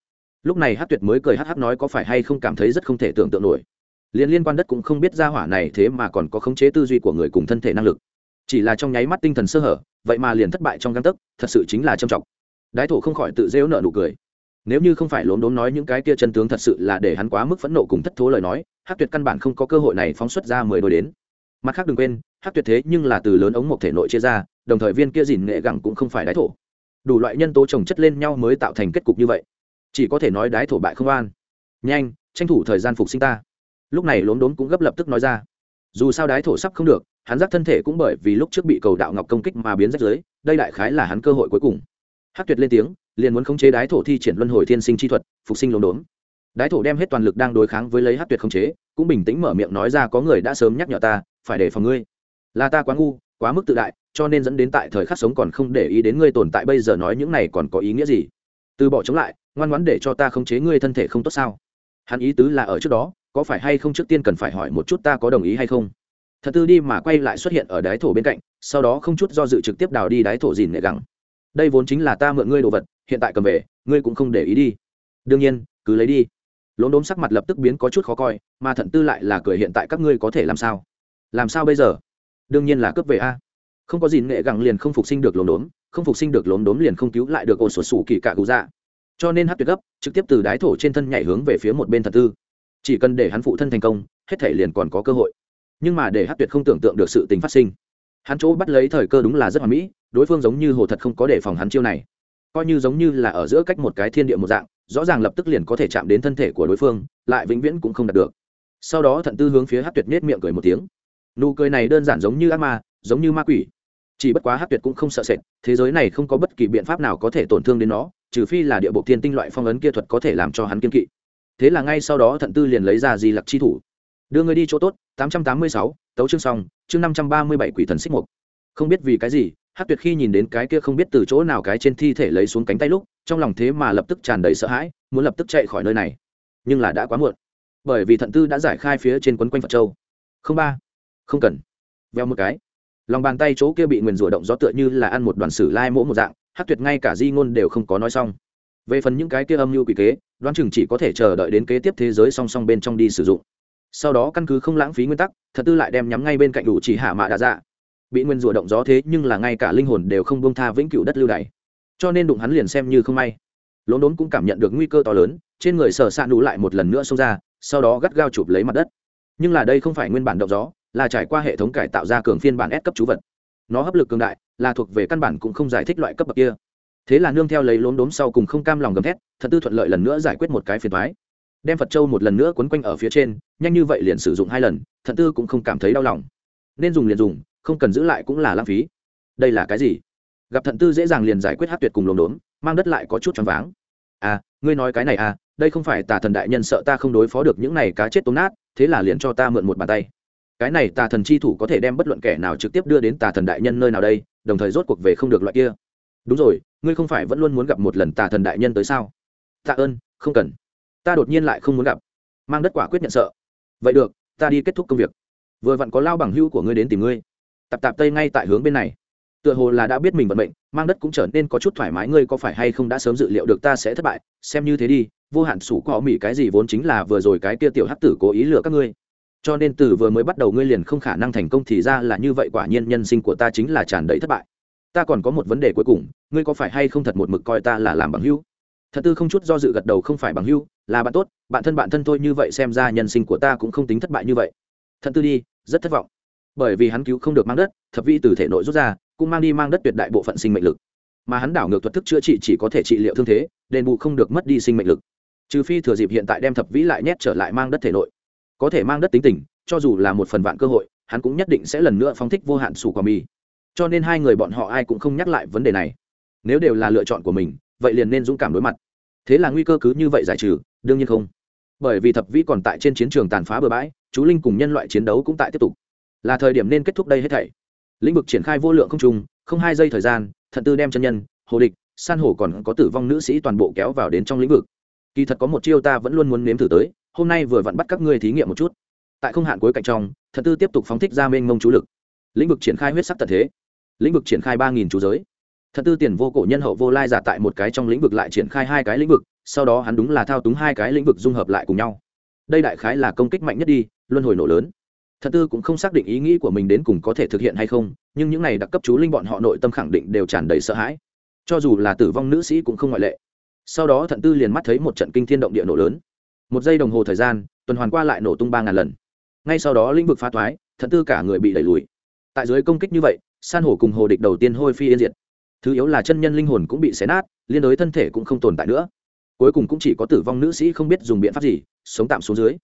Lúc này hát tuyệt mới cười hát hát nói có phải hay không cảm thấy rất không thể tưởng tượng nổi. Liên liên quan đất cũng không biết ra hỏa này thế mà còn có khống chế tư duy của người cùng thân thể năng lực. Chỉ là trong nháy mắt tinh thần sơ hở, vậy mà liền thất bại trong găng tấc, thật sự chính là trầm trọng. Đái thổ không khỏi tự rêu nợ nụ cười nếu như không phải lốm đốm nói những cái kia chân tướng thật sự là để hắn quá mức phẫn nộ cùng thất thố lời nói hát tuyệt căn bản không có cơ hội này phóng xuất ra mười đôi đến. Mặt khác đừng quên hát tuyệt thế nhưng là từ lớn ống một thể nội chia ra, đồng thời viên kia dìn nghệ gẳng cũng không phải đái thổ. Đủ loại nhân tố trồng chất lên nhau mới tạo thành kết cục như vậy. Chỉ có thể nói đái thổ bại không an. Nhanh, tranh thủ thời gian phục sinh ta. Lúc này lốm đốm cũng gấp lập tức nói ra. Dù sao đái thổ sắp không được, hắn giác thân thể cũng bởi vì lúc trước bị cầu đạo ngọc công kích mà biến rách giới đây đại khái là hắn cơ hội cuối cùng. Hát tuyệt lên tiếng liền muốn khống chế đái thổ thi triển luân hồi thiên sinh chi thuật, phục sinh lốm đốm. Đái thổ đem hết toàn lực đang đối kháng với lấy hát tuyệt khống chế, cũng bình tĩnh mở miệng nói ra có người đã sớm nhắc nhở ta, phải để phòng ngươi. Là ta quá ngu, quá mức tự đại, cho nên dẫn đến tại thời khắc sống còn không để ý đến ngươi tồn tại bây giờ nói những này còn có ý nghĩa gì? Từ bỏ chống lại, ngoan ngoãn để cho ta khống chế ngươi thân thể không tốt sao? Hắn ý tứ là ở trước đó, có phải hay không trước tiên cần phải hỏi một chút ta có đồng ý hay không? Thật tư đi mà quay lại xuất hiện ở đái thổ bên cạnh, sau đó không chút do dự trực tiếp đào đi đái thổ dìn nệ gẳng. Đây vốn chính là ta mượn ngươi đồ vật hiện tại cầm về, ngươi cũng không để ý đi. Đương nhiên, cứ lấy đi. Lốm đốm sắc mặt lập tức biến có chút khó coi, mà thận tư lại là cười hiện tại các ngươi có thể làm sao? Làm sao bây giờ? Đương nhiên là cướp về a. Không có gì nghệ gẳng liền không phục sinh được lốm đốm, không phục sinh được lốm đốm liền không cứu lại được ổ sổ sủ kỳ cạ cụ dạ. Cho nên hát tuyệt gấp, trực tiếp từ đái thổ trên thân nhảy hướng về phía một bên thật tư. Chỉ cần để hắn phụ thân thành công, hết thể liền còn có cơ hội. Nhưng mà để hát tuyệt không tưởng tượng được sự tình phát sinh. Hắn chỗ bắt lấy thời cơ đúng là rất hoàn mỹ, đối phương giống như hồ thật không có đề phòng hắn chiêu này coi như giống như là ở giữa cách một cái thiên địa một dạng, rõ ràng lập tức liền có thể chạm đến thân thể của đối phương, lại vĩnh viễn cũng không đạt được. Sau đó thận tư hướng phía hát tuyệt nết miệng cười một tiếng. Nụ cười này đơn giản giống như ác ma, giống như ma quỷ. Chỉ bất quá hát tuyệt cũng không sợ sệt, thế giới này không có bất kỳ biện pháp nào có thể tổn thương đến nó, trừ phi là địa bộ thiên tinh loại phong ấn kia thuật có thể làm cho hắn kiên kỵ. Thế là ngay sau đó thận tư liền lấy ra di lặc chi thủ. Đưa người đi chỗ tốt, tám trăm tám mươi sáu, tấu chương xong, chương năm trăm ba mươi bảy quỷ thần xích mục. Không biết vì cái gì hát tuyệt khi nhìn đến cái kia không biết từ chỗ nào cái trên thi thể lấy xuống cánh tay lúc, trong lòng thế mà lập tức tràn đầy sợ hãi, muốn lập tức chạy khỏi nơi này. Nhưng là đã quá muộn. Bởi vì thận tư đã giải khai phía trên quấn quanh phật châu. Không ba. Không cần. Veo một cái. Lòng bàn tay chỗ kia bị nguyền rủa động gió tựa như là ăn một đoàn sử lai mỗ một dạng hát tuyệt ngay cả di ngôn đều không có nói xong. Về phần những cái kia âm mưu quỷ kế, đoán chừng chỉ có thể chờ đợi đến kế tiếp thế giới song song bên trong đi sử dụng. Sau đó căn cứ không lãng phí nguyên tắc thật tư lại đem nhắm ngay bên cạnh đủ chỉ hạ mạ đạ dạ bị nguyên rủa động gió thế nhưng là ngay cả linh hồn đều không bông tha vĩnh cửu đất lưu đày. Cho nên đụng hắn liền xem như không may. Lốm đốn cũng cảm nhận được nguy cơ to lớn, trên người sở s ạ nụ lại một lần nữa xông ra, sau đó gắt gao chụp lấy mặt đất. Nhưng là đây không phải nguyên bản động gió, là trải qua hệ thống cải tạo ra cường phiên bản S cấp chú vật. Nó hấp lực cường đại, là thuộc về căn bản cũng không giải thích loại cấp bậc kia. Thế là nương theo lấy lốm đốm sau cùng không cam lòng gầm thét, thật tư thuận lợi lần nữa giải quyết một cái phiền thoái đem phật châu một lần nữa quấn quanh ở phía trên, nhanh như vậy liền sử dụng hai lần, thật tư cũng không cảm thấy đau lòng. Nên dùng liền dùng không cần giữ lại cũng là lãng phí. Đây là cái gì? Gặp thận tư dễ dàng liền giải quyết hát tuyệt cùng lồng đốn mang đất lại có chút choáng váng. À ngươi nói cái này à đây không phải tà thần đại nhân sợ ta không đối phó được những này cá chết tốn nát, thế là liền cho ta mượn một bàn tay. Cái này tà thần chi thủ có thể đem bất luận kẻ nào trực tiếp đưa đến tà thần đại nhân nơi nào đây, đồng thời rốt cuộc về không được loại kia. Đúng rồi, ngươi không phải vẫn luôn muốn gặp một lần tà thần đại nhân tới sao? Tạ ơn, không cần. Ta đột nhiên lại không muốn gặp. Mang đất quả quyết nhận sợ. Vậy được, ta đi kết thúc công việc. Vừa vặn có lao bằng hưu của ngươi đến tìm ngươi tạp tạp tây ngay tại hướng bên này. Tựa hồ là đã biết mình vận mệnh, mang đất cũng trở nên có chút thoải mái, ngươi có phải hay không đã sớm dự liệu được ta sẽ thất bại? Xem như thế đi, vô hạn sủ có mỹ cái gì vốn chính là vừa rồi cái kia tiểu hắc tử cố ý lừa các ngươi. Cho nên từ vừa mới bắt đầu ngươi liền không khả năng thành công thì ra là như vậy, quả nhiên nhân sinh của ta chính là tràn đầy thất bại. Ta còn có một vấn đề cuối cùng, ngươi có phải hay không thật một mực coi ta là làm bằng hữu? Thật tư không chút do dự gật đầu, không phải bằng hữu, là bạn tốt, bạn thân bạn thân thôi, như vậy xem ra nhân sinh của ta cũng không tính thất bại như vậy. Thật tư đi, rất thất vọng bởi vì hắn cứu không được mang đất, thập vi từ thể nội rút ra, cũng mang đi mang đất tuyệt đại bộ phận sinh mệnh lực. Mà hắn đảo ngược thuật thức chữa trị chỉ có thể trị liệu thương thế, đền bù không được mất đi sinh mệnh lực. Trừ phi thừa dịp hiện tại đem thập vĩ lại nhét trở lại mang đất thể nội. Có thể mang đất tính tình, cho dù là một phần vạn cơ hội, hắn cũng nhất định sẽ lần nữa phóng thích vô hạn sủ quả mì. Cho nên hai người bọn họ ai cũng không nhắc lại vấn đề này. Nếu đều là lựa chọn của mình, vậy liền nên dũng cảm đối mặt. Thế là nguy cơ cứ như vậy giải trừ, đương nhiên không. Bởi vì thập vĩ còn tại trên chiến trường tàn phá bừa bãi, chú linh cùng nhân loại chiến đấu cũng tại tiếp tục là thời điểm nên kết thúc đây hết thảy. Lĩnh vực triển khai vô lượng không trùng không hai giây thời gian, thận tư đem chân nhân, hồ địch, san hổ còn có tử vong nữ sĩ toàn bộ kéo vào đến trong lĩnh vực. Kỳ thật có một chiêu ta vẫn luôn muốn nếm thử tới, hôm nay vừa vặn bắt các ngươi thí nghiệm một chút. Tại không hạn cuối cạnh trong, thận tư tiếp tục phóng thích ra mênh mông chú lực. Lĩnh vực triển khai huyết sắc tận thế. Lĩnh vực triển khai ba nghìn chú giới. Thận tư tiền vô cổ nhân hậu vô lai giả tại một cái trong lĩnh vực lại triển khai hai cái lĩnh vực, sau đó hắn đúng là thao túng hai cái lĩnh vực dung hợp lại cùng nhau. Đây đại khái là công kích mạnh nhất đi, luân hồi nổ lớn thật tư cũng không xác định ý nghĩ của mình đến cùng có thể thực hiện hay không, nhưng những này đặc cấp chú linh bọn họ nội tâm khẳng định đều tràn đầy sợ hãi. Cho dù là tử vong nữ sĩ cũng không ngoại lệ. Sau đó thận tư liền mắt thấy một trận kinh thiên động địa nổ lớn. Một giây đồng hồ thời gian, tuần hoàn qua lại nổ tung ba ngàn lần. Ngay sau đó lĩnh vực phá thoái thận tư cả người bị đẩy lùi. Tại dưới công kích như vậy, san hổ cùng hồ địch đầu tiên hôi phi yên diệt. Thứ yếu là chân nhân linh hồn cũng bị xé nát, liên đối thân thể cũng không tồn tại nữa. Cuối cùng cũng chỉ có tử vong nữ sĩ không biết dùng biện pháp gì, sống tạm xuống dưới.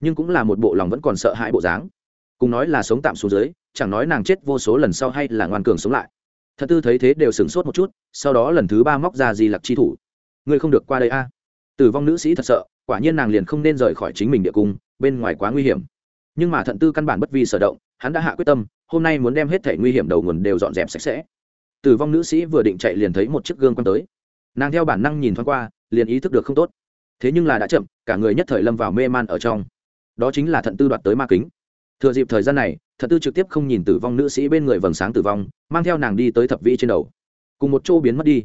Nhưng cũng là một bộ lòng vẫn còn sợ hãi bộ dáng cùng nói là sống tạm xuống dưới, chẳng nói nàng chết vô số lần sau hay là ngoan cường sống lại. Thật tư thấy thế đều sửng sốt một chút, sau đó lần thứ ba móc ra di lặc chi thủ. Ngươi không được qua đây a. Tử vong nữ sĩ thật sợ, quả nhiên nàng liền không nên rời khỏi chính mình địa cung, bên ngoài quá nguy hiểm. Nhưng mà thận tư căn bản bất vi sở động, hắn đã hạ quyết tâm, hôm nay muốn đem hết thể nguy hiểm đầu nguồn đều dọn dẹp sạch sẽ. Tử vong nữ sĩ vừa định chạy liền thấy một chiếc gương quăng tới. Nàng theo bản năng nhìn thoáng qua, liền ý thức được không tốt. Thế nhưng là đã chậm, cả người nhất thời lâm vào mê man ở trong. Đó chính là thận tư đoạt tới ma kính thừa dịp thời gian này thật tư trực tiếp không nhìn tử vong nữ sĩ bên người vầng sáng tử vong, mang theo nàng đi tới thập vĩ trên đầu. Cùng một chỗ biến mất đi.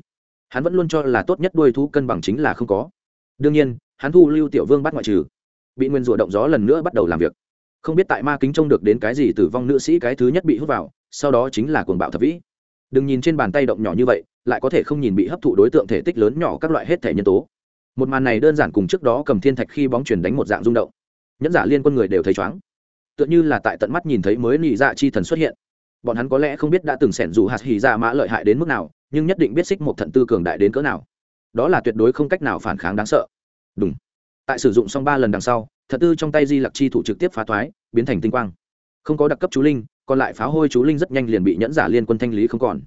Hắn vẫn luôn cho là tốt nhất đuôi thú cân bằng chính là không có. Đương nhiên, hắn thu lưu tiểu vương bắt ngoại trừ. Bị nguyên rủa động gió lần nữa bắt đầu làm việc. Không biết tại ma kính trông được đến cái gì tử vong nữ sĩ cái thứ nhất bị hút vào, sau đó chính là cuồng bạo thập vĩ. Đừng nhìn trên bàn tay động nhỏ như vậy, lại có thể không nhìn bị hấp thụ đối tượng thể tích lớn nhỏ các loại hết thể nhân tố. Một màn này đơn giản cùng trước đó cầm thiên thạch khi bóng chuyển đánh một dạng rung động. Nhẫn giả liên quân người đều thấy chóng tựa như là tại tận mắt nhìn thấy mới nị dạ chi thần xuất hiện. Bọn hắn có lẽ không biết đã từng sẻn dù hạt hỉ dạ mã lợi hại đến mức nào, nhưng nhất định biết xích một thận tư cường đại đến cỡ nào. Đó là tuyệt đối không cách nào phản kháng đáng sợ. Đúng tại sử dụng xong ba lần đằng sau, thận tư trong tay di lặc chi thủ trực tiếp phá thoái, biến thành tinh quang. Không có đặc cấp chú linh, còn lại phá hôi chú linh rất nhanh liền bị nhẫn giả liên quân thanh lý không còn.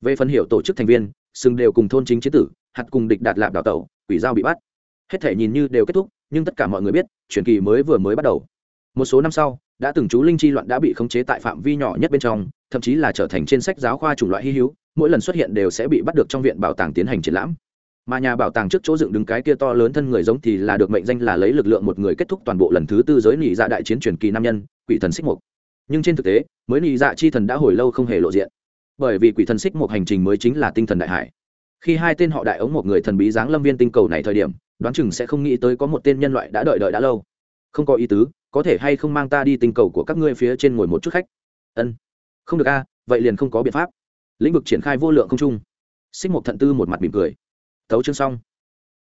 Về phần hiệu tổ chức thành viên sừng đều cùng thôn chính chế tử, hạt cùng địch đạt lạp đào tẩu, quỷ giao bị bắt. Hết thể nhìn như đều kết thúc, nhưng tất cả mọi người biết, chuyển kỳ mới vừa mới bắt đầu. Một số năm sau đã từng chú linh chi loạn đã bị khống chế tại phạm vi nhỏ nhất bên trong, thậm chí là trở thành trên sách giáo khoa chủng loại hy hữu, mỗi lần xuất hiện đều sẽ bị bắt được trong viện bảo tàng tiến hành triển lãm. Mà nhà bảo tàng trước chỗ dựng đứng cái kia to lớn thân người giống thì là được mệnh danh là lấy lực lượng một người kết thúc toàn bộ lần thứ tư giới nị dạ đại chiến truyền kỳ nam nhân, quỷ thần xích mục nhưng trên thực tế, mới nị dạ chi thần đã hồi lâu không hề lộ diện. Bởi vì quỷ thần xích một hành trình mới chính là tinh thần đại hải. Khi hai tên họ đại ống một người thần bí giáng lâm viên tinh cầu này thời điểm, đoán chừng sẽ không nghĩ tới có một tên nhân loại đã đợi đợi đã lâu. Không có ý tứ có thể hay không mang ta đi tinh cầu của các ngươi phía trên ngồi một chút khách? Ân. Không được a, vậy liền không có biện pháp. Lĩnh vực triển khai vô lượng không trung. Xích một thận tư một mặt mỉm cười. Tấu chương xong.